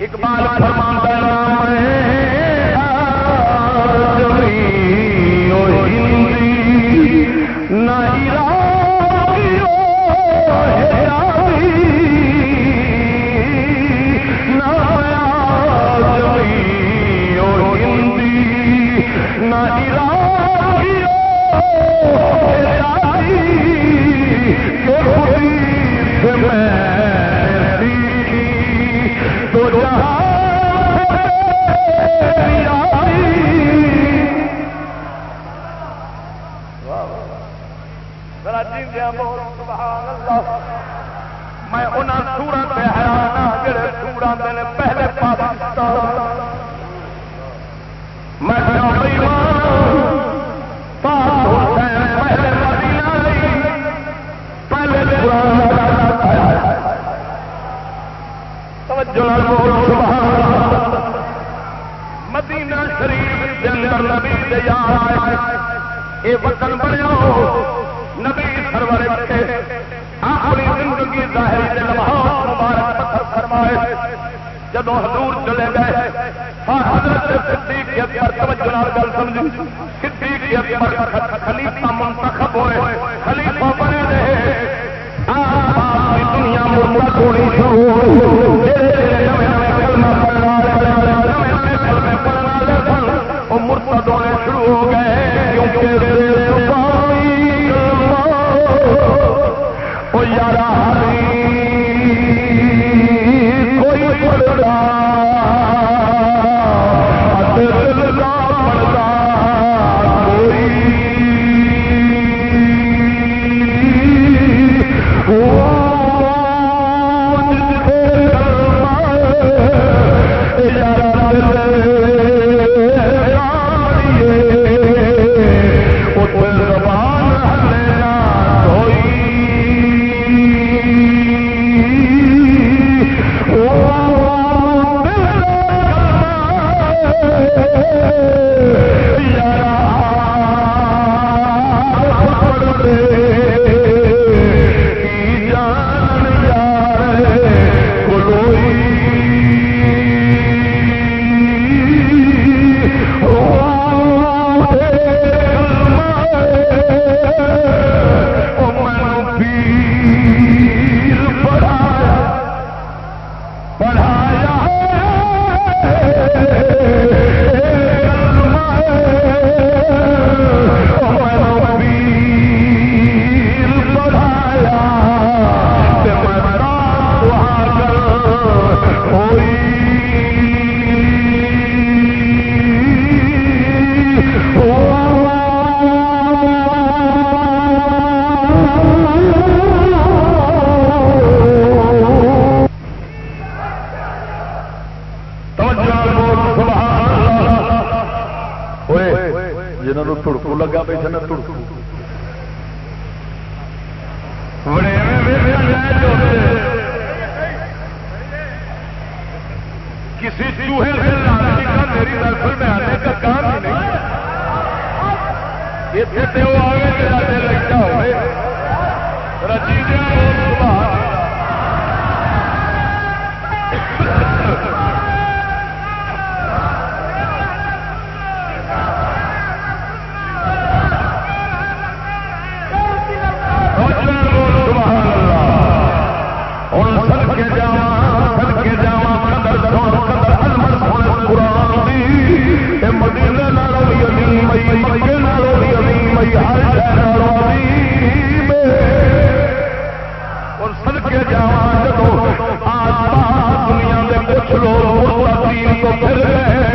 اقبال فرماتا نام ہے نہ میں جنہوں تڑکو لگا بیٹھے نا تڑکو کسی چوہے سے میری محفل میں آنے کا کام ہی نہیں اتنے وہ میرا دل لگتا ہوئے رچی رو تیر کو پھر گئے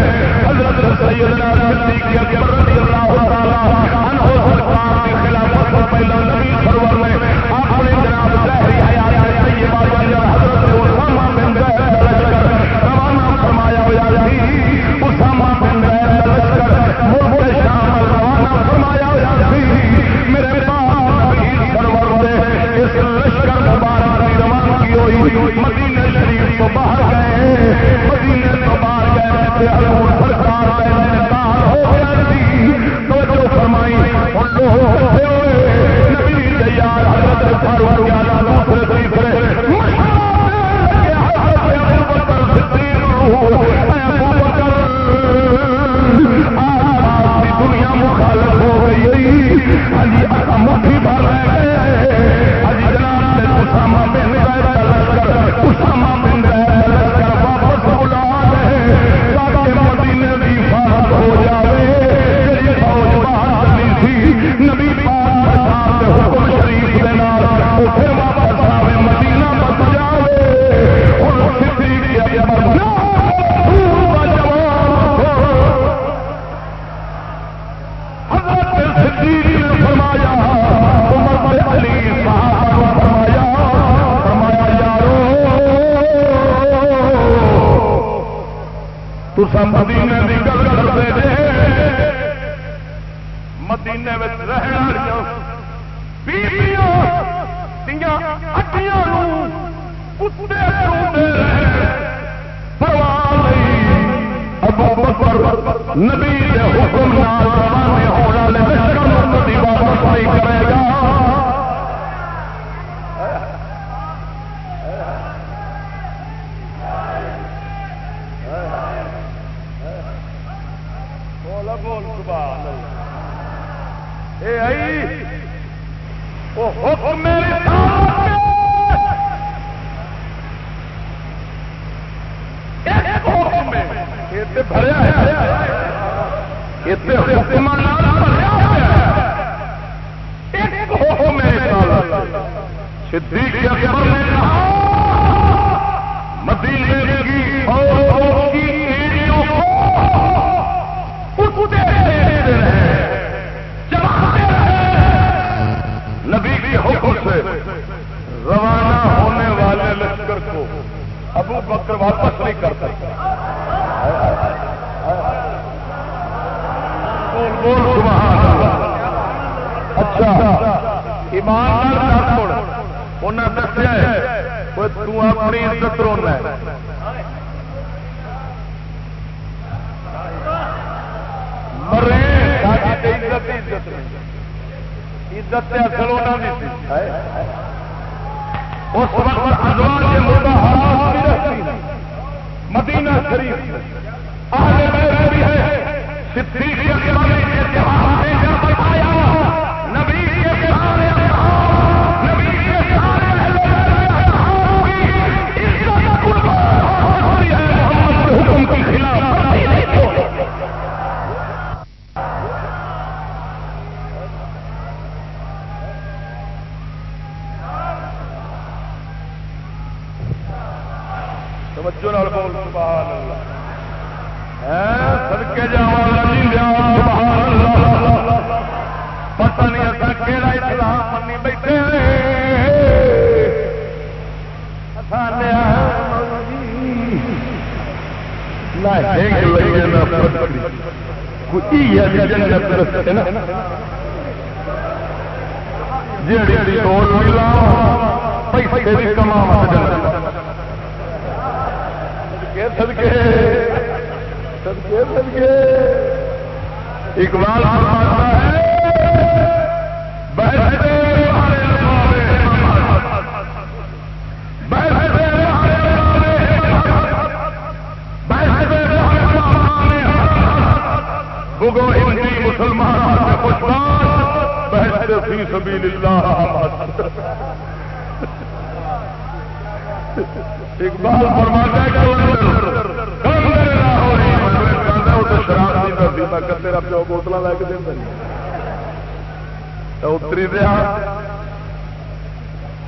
اتری دیا۔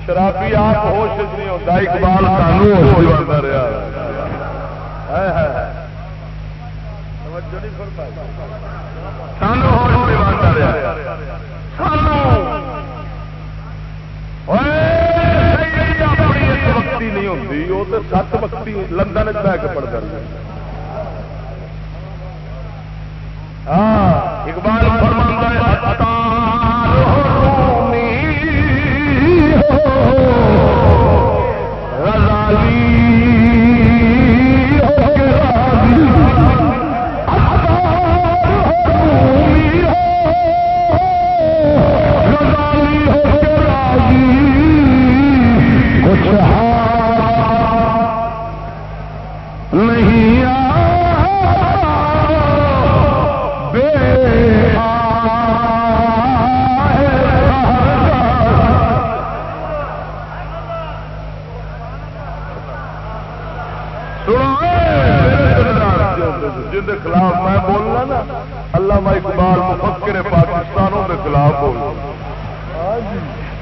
شرابی آپ ہوش نہیں ہوتا، اقبال سانو ہوتا رہا۔ سانو وقتی نہیں ہوتی۔ وہ تو سات وقتی لندن بہ کے پڑ کر۔ ہاں اقبال فرماندہ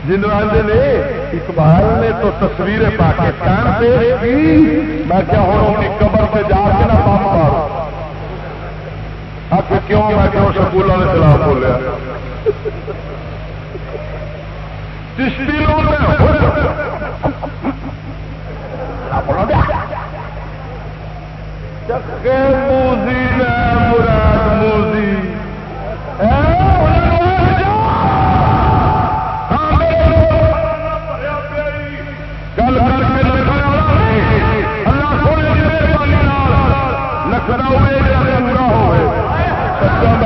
جن نے اقبال نے تو تصویر پاکستان سے میں کیا ہوں اپنی قبر سے جا کے نہ پام مارو آپ کیوں میں کیوں سکولوں کے خلاف بولیا چشتی موزی کرا ہوئے یا پورا ہوئے سچا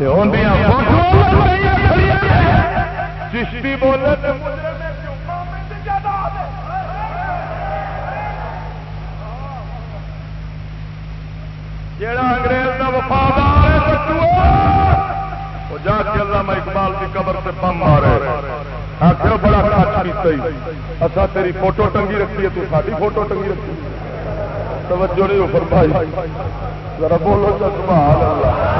چشتی جڑا انگریز کا وفادار ہے جا کے علامہ اقبال کی قبر سے پم مارے۔ آخر بڑا کاٹ پیتا ہی۔ اچھا تیری فوٹو ٹنگی رکھی ہے تو ساری فوٹو ٹنگی رکھی توجہ نہیں ہو پر بھائی ذرا بولو تو سبحان اللہ۔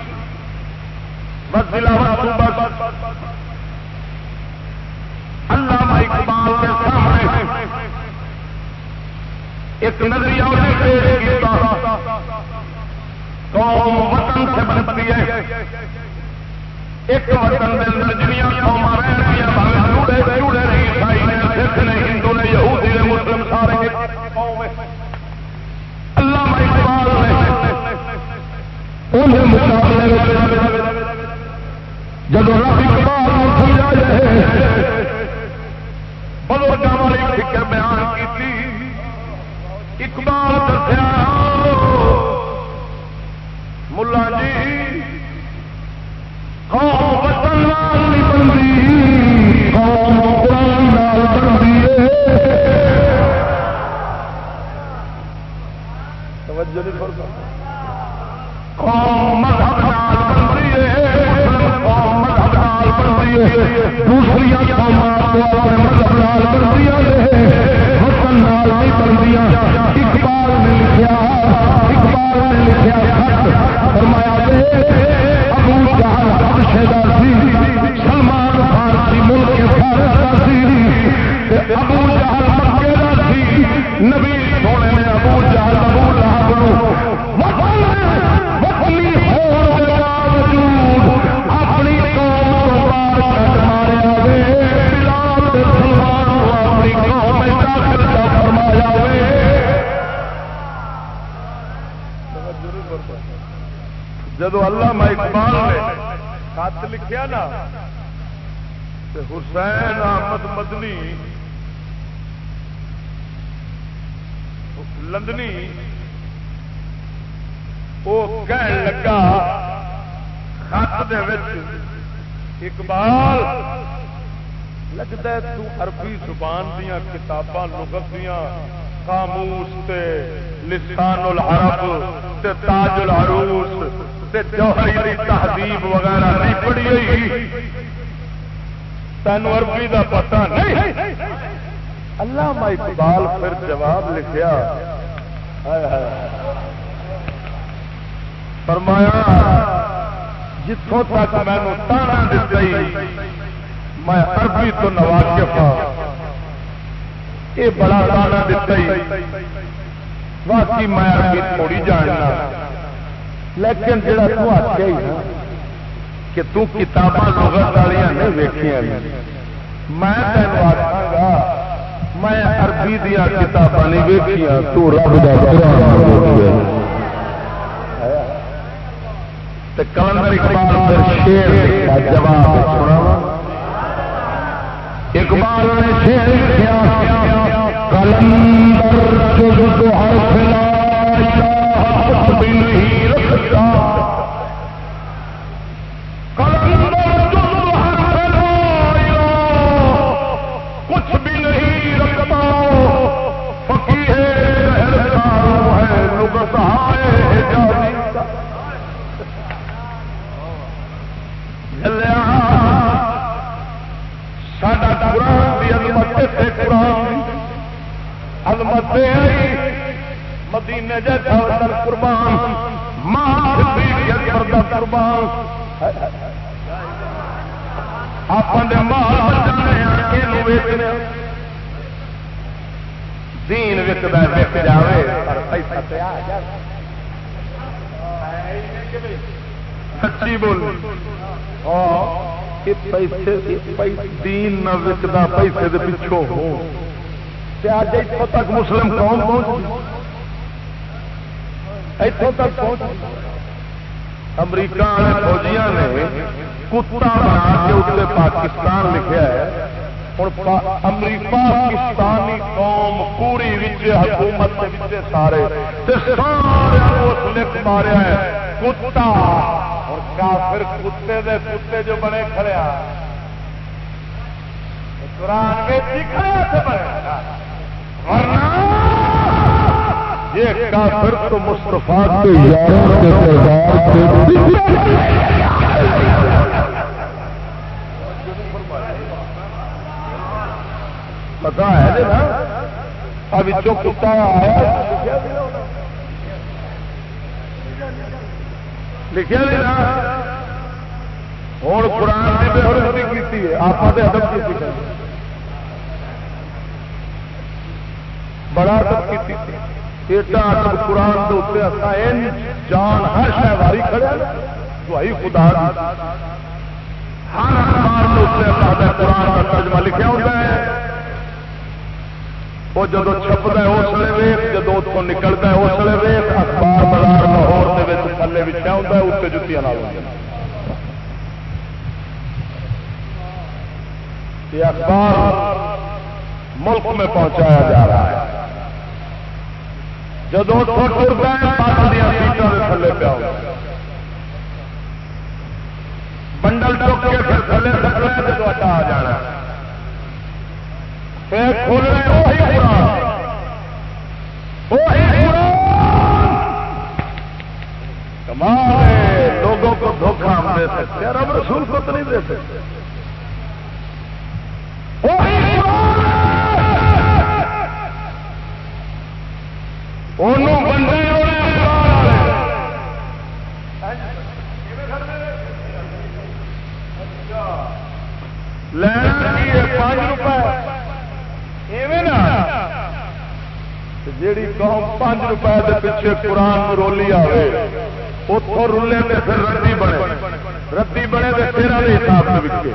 نظریہ قوم وطن سے بنتی ہے۔ ایک وطن کے اندر جنیا قوم جڑے جڑے عیسائی نے، سکھ نے، ہندو نے، یہودی نے، مسلم سارے اللہ انہیں مقابلے جب رب اقبال سمجھا جائے بزرگوں والی فکر بیان کی اقبال دسیا، ملا جی قوم وطن قوم قرآن نال توجہ نہیں قوم مذہب دوسری اپنے مذہب نال وطن نال نہیں اقبال نے لکھا اقبال نے فرمایا ابو جہل دا سی، سلمان فارسی ملک فارس دا سی ابو جہل مکے دا سی، نبی ماریا وے میں جدو اللہ اقبال نے خط لکھیا نا، تے حسین احمد مدنی، لندنی وہ کہن لگا، خط دے وچ اقبال لگتا ہے تو عربی زبان دیا کتاباں، لغت دیا قاموس تے لسان العرب تے تاج العروس تے جوہری دی تہذیب وغیرہ نہیں پڑھی ہوئی۔ تین عربی دا پتہ نہیں۔ اللہ اقبال پھر جواب لکھیا۔ فرمایا جتوں تک مینو تانا دئی میں عربی تو نواقف ہوں یہ بڑا تانا دتا ہی۔ باقی میں عربی تھوڑی جاننا۔ لیکن جڑا تو آخیا ہی کہ تو کتاباں لغت والی نہیں ویکیا جی۔ میں تین آخا گا، میں عربی دیا کتاباں نہیں ویکیا تو رب کلندر اقبال شیر جواب سنا اقبال نے شیر کیا کلندر جو ہر فلا بھی نہیں رکھتا۔ کی علمت سے قرآن مدینے جیسا در قربان ماں دا قربان۔ اپنے مال بچانے دین وکد وک جائے۔ سچی بول ہاں۔ کہ پیسے دین نہ وکدا، پیسے دے پچھو ہو۔ اج اتوں تک مسلم قوم پہنچ اتوں تک پہنچ امریکہ والے فوجیاں نے کتا بنا کے اتنے پاکستان لکھا ہے۔ ہوں امریکہ، پاکستانی قوم پوری حکومت سارے سارے اس لکھ ماریا ہے۔ کتا کافر کتے دے کتے جو بنے کھڑے قرآن کھڑے یہ کافر تو مستفا کے یاروں کے کردار پتا ہے نا اب کتا آیا۔ لکھا نہیں نا. ہوں قرآن کی بے حرمتی کی آپ نے ادب کی بڑا ادب کی ایڈا قرآن کے اتنے جان ہر شہواری کھڑے دوائی خدا ہر اخبار کے اتنے قرآن کا ترجمہ لکھا ہوتا ہے. وہ جب چھپتا ہے اس لیے ویخ جب اتوں نکلتا ہے اس لیے ویخ اخبار بازار لاہور تھلے بچا ہوتا ہے اتنے جتیاں لا یہ اخبار ملک میں پہنچایا جا رہا ہے جب ٹرتا ہے دیا سیٹوں کے تھلے پیا بنڈل ٹوک کے پھر تھلے سکنا ہے جب آ جانا پھر کھولنا وہی وہی لوگوں کو دھوکہ ہم دے سکتے رب رسول کو تو نہیں دے سکتے بندے لینا پانچ روپئے جیڑی قوم پانچ روپئے کے پیچھے قرآن رولی آئے اتوں رولے میں پھر ردی بنے ردی بنے تو تیرہ کے حساب سے وکے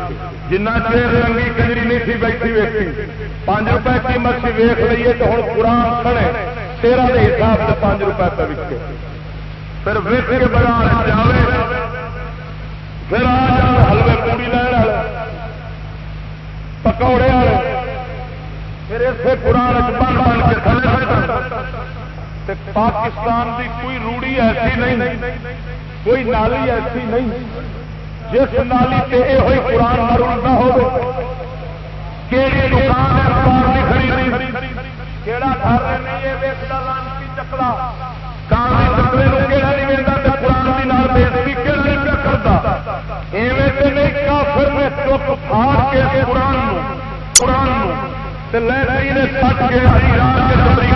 جنہ چیر رنگی کنجری نہیں تھی بیٹھی ویکھی پانچ روپئے قیمت سے ویخ لیے تو ہوں قرآن کھڑے تیرہ کے حساب سے پانچ روپئے پہ وکے پھر ویک کے بازار جائے پھر آ جان حلوے پوڑی لین والے پکوڑے والے پھر اسے قرآن بن بن کے تھلے پاکستان کی کوئی روڑی ایسی نہیں، کوئی نالی ایسی نہیں جس نالی سے یہ ہوئی قرآن مرنا ہو کہڑی دکان اخبار نہیں خریدی کہڑا گھر نہیں، یہ ویستا لانچی چکلا۔ کان دے چکلے کہڑا نہیں ملتا قرآن کی نال بےزتی کہڑا نہیں کیا کرتا ایویں تو نہیں، کافر نے چپ پھاڑ کے قرآن نو قرآن نو تے لے نے سٹ کے ہزار کے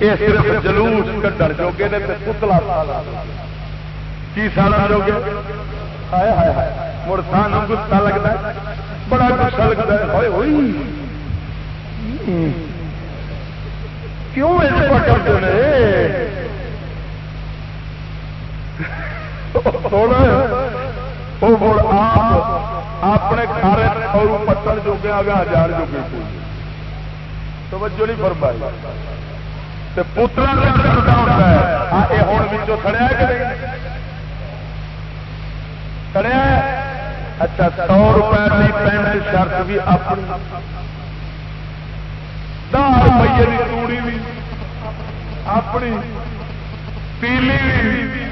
یہ صرف جلوس کٹن جوگے نے پتلا کی سالا جوگے مڑ سان گسا لگتا ہے بڑا گسا لگتا ہے ہوئے ہوئی کیوں کرتے ہیں اپنے گھر اور پتن جوگے آ گیا ہزار جوگے کوئی توجہ نہیں فرمائی پترا ہوتا ہے۔ یہ ہوں کھڑیا کہ نہیں؟ کھڑیا اچھا سو روپئے کی پینٹ شرط بھی اپنی۔ دہ روپیے کی توڑی بھی اپنی۔ پیلی بھی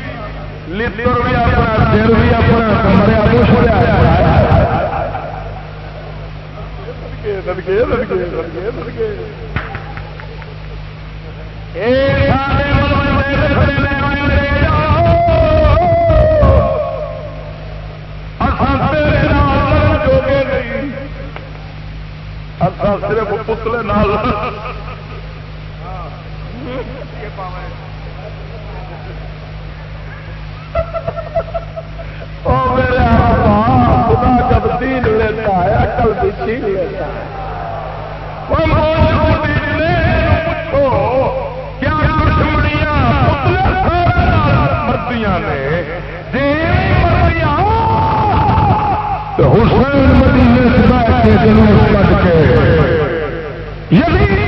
لر بھی اپنا سر بھی اپنا، کمرے سدکے سدکے سدکے سدکے۔ صرف پتلے نال خدا جب دین لیتا ہے عقل بھی چھین لیتا ہے مردیاں نے حسین مدینے سے بیٹھ کے جلوس کٹ کے۔ یزید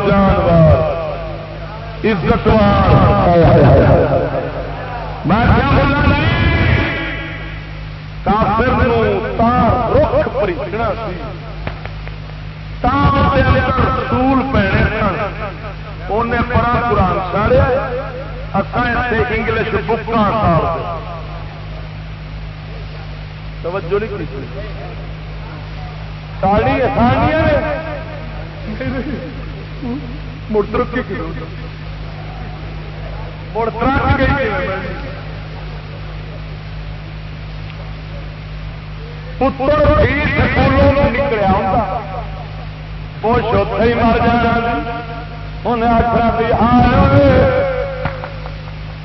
جانوار عزتوار میں پریچنا سی سول پینے سن انہیں پرا قرآن ساڑیا اتنے انگلش بکا توجہ نہیں کی ساڑی مڑ ترقی مڑ ترقی گئی پتر بھی سکولوں نکلیا وہ شوتھا ہی مر جانا انہیں آخر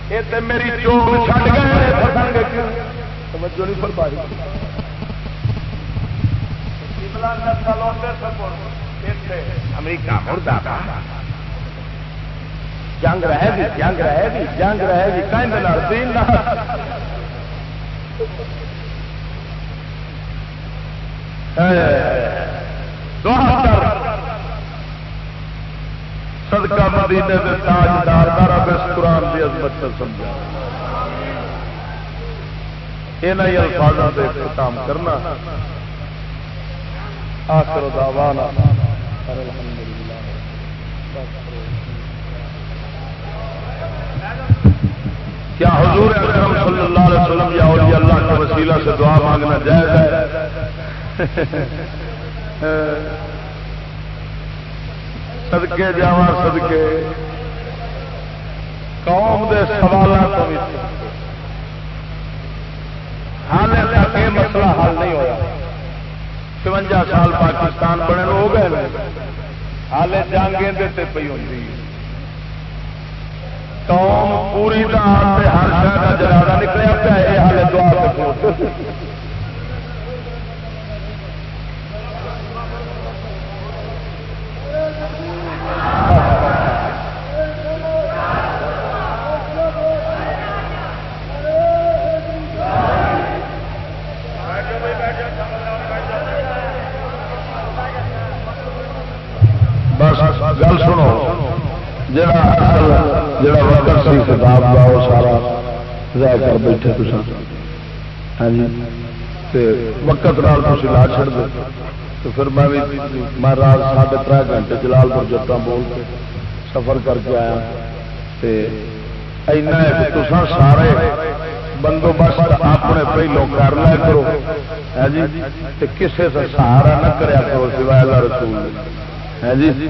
یہ تو میری چوک چھڈ گئے توجہ نہیں فرمائی امریکہ مردہ جنگ رہے گی جنگ رہے گی جنگ رہے گی کہیں دین صدقہ مدینے کے تاجدار دارا بس قرآن کی عظمت سمجھا۔ یہ الفاظوں سے کام کرنا۔ آخر دعوانا۔ کیا حضور اکرم صلی اللہ علیہ وسلم یا اولیاء اللہ کے وسیلہ سے دعا مانگنا جائز ہے؟ صدقے جاوا صدقے قوم دے سوالات حال تک یہ مسئلہ حل نہیں ہوا چونجا سال پاکستان بنے ہو گئے ہال جانگیں پی ہوتی قوم پوری ہر شہر کا جرادہ نکلیا پیا یہ ہال دعا سی کتاب کا وہ سارا رہ کر بیٹھے ہاں جی۔ وقت نال تھی لا چڑ دو تو پھر میں بھی میں رات ساڑھے تر گھنٹے جلال پور جتا بول کے سفر کر کے آیا۔ اینا ہے کہ سارے بندوبست اپنے پہلو کر لیا کرو۔ ہے جی۔ کسی سے سہارا نہ کریا کرو سوائے رسول۔ ہے جی۔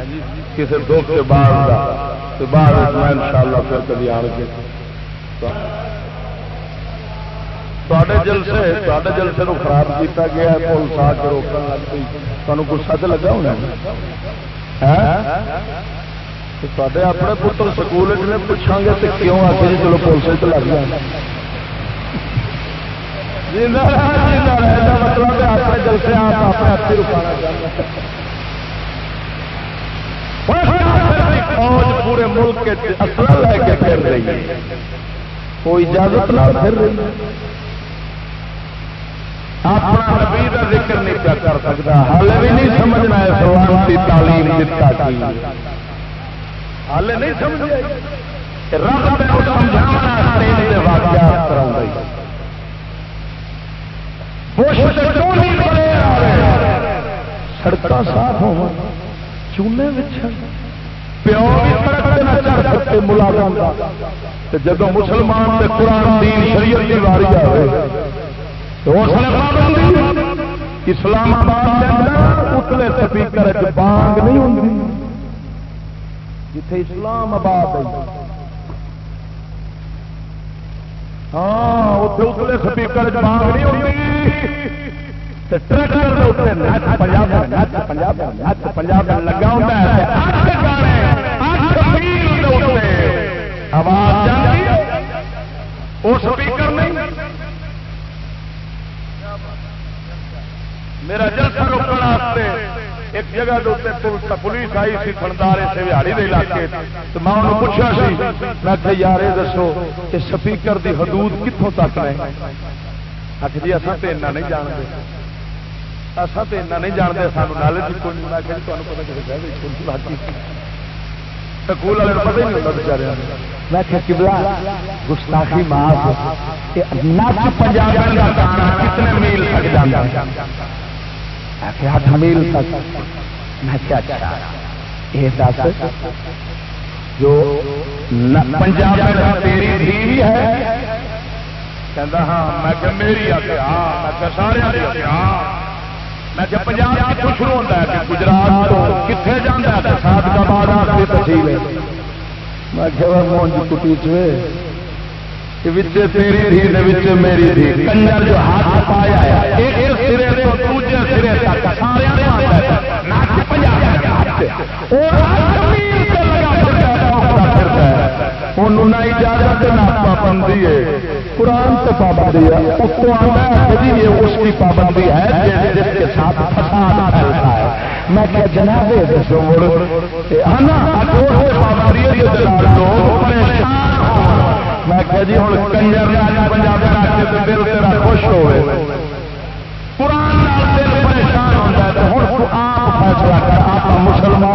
کسی دکھ کے بعد تو بعد میں ان شاء اللہ پھر کبھی آن کے جلسے تے جلسے نو خراب کیتا گیا پولیس آ کے روکن لگ پی تمہیں کچھ سچ لگا ہونا تے ہاں؟ اپنے پتر سکول میں پوچھا گے تو کیوں آ کے جی چلو پولیس لگ جائے مطلب اپنے جلسے آپ اپنے ہاتھ رکانا چاہتے فوج پورے ملک کے اصل لے کے پھر رہی ہے۔ کوئی اجازت نہ پھر رہی ہے۔ اپنا نبی کا ذکر نہیں کیا کر سکتا۔ بھی نہیں سمجھنا ہے کی تعلیم دتا کی۔ نہیں رب سمجھانا واقعات سڑک صاف ہو چونے بچھا پیو بھی سڑک ملازم جب مسلمان کے قرآن دین شریعت کی واری آئے اسلام آباد اتلے سپیکر بانگ نہیں ہوں جتھے اسلام آباد ہے۔ ہاں اتنے اتلے سپیکر بانگ نہیں ہوتی پنجاب لگا آواز میرا جلسہ روکنے ایک جگہ پولیس آئی سی فندار اسے بہاڑی کے علاقے تو میں انہوں پوچھا سی میں یار یہ دسو کہ سپیکر دی حدود کتوں تک ہے آخر جی اصل تو ایسا نہیں جانتے۔ اصا تو ایسا نہیں جانتے سانو نالج کوئی نہیں۔ کہ پتا کسی سکول والے پتہ ہی نہیں ہوتا بچارے میں گستاخی معاف کتنے میل تک جانا آٹھ میل تک؟ میں کیا اچھا, یہ دس جو پنجاب تیری دھی بھی ہے؟ کہتا ہاں. میں کہ میری آ ہاں میں کہ سارے ہاں میں کہ پنجاب کتوں شروع ہوتا ہے گجرات کتنے جانا ہے سات کا بعد آخری تحصیل ہے میں کہ مونج کٹی تیری میری تھی کنجر جو ہاتھ پایا ہے ایک سرے تو دوجے سرے تک سارے نہ اجازت نہ پابندی ہے قرآن سے پابندی ہے اس کو آنا ہے یہ اس کی پابندی ہے جس کے ساتھ فساد چلتا ہے میں کیا جناب میں کہ جی ہوں کنجر پنجاب کے دل تیرا خوش ہوئے قرآن دل پریشان ہوتا ہے ہوں آپ فیصلہ کر آپ مسلمان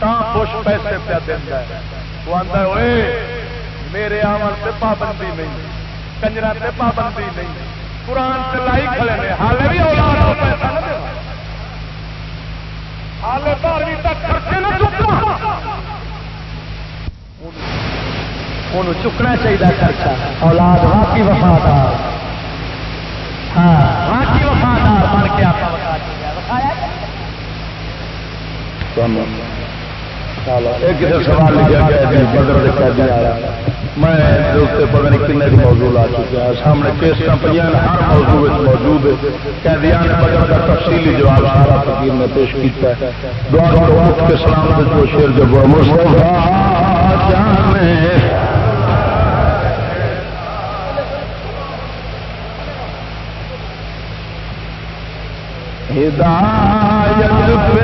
پوش پیسے پہ دینا ہے۔ وہ آتا ہوئے میرے آمن سے پابندی نہیں کنجرا سے پابندی نہیں، قرآن سے لائی کھڑے نے حال بھی اولاد کو پیسہ نہ دے۔ حال بارہویں تک خرچے نہ چکنا چکنا چاہیے خرچہ۔ اولاد واقعی وفادار۔ ہاں واقعی وفادار بن کے آپ ایک سوال لکھا گیا جی بدر میں پتہ نہیں کن موضوع لا چکا سامنے کیسٹ پہ ہر موضوع موجود ہے۔ قیدیان بدر کا تفصیلی جواب سارا فکیر نے پیش کیا ہے۔ دعا کرو مفت کے سلامت جو شیر جب مصطفیٰ جانے ہدایت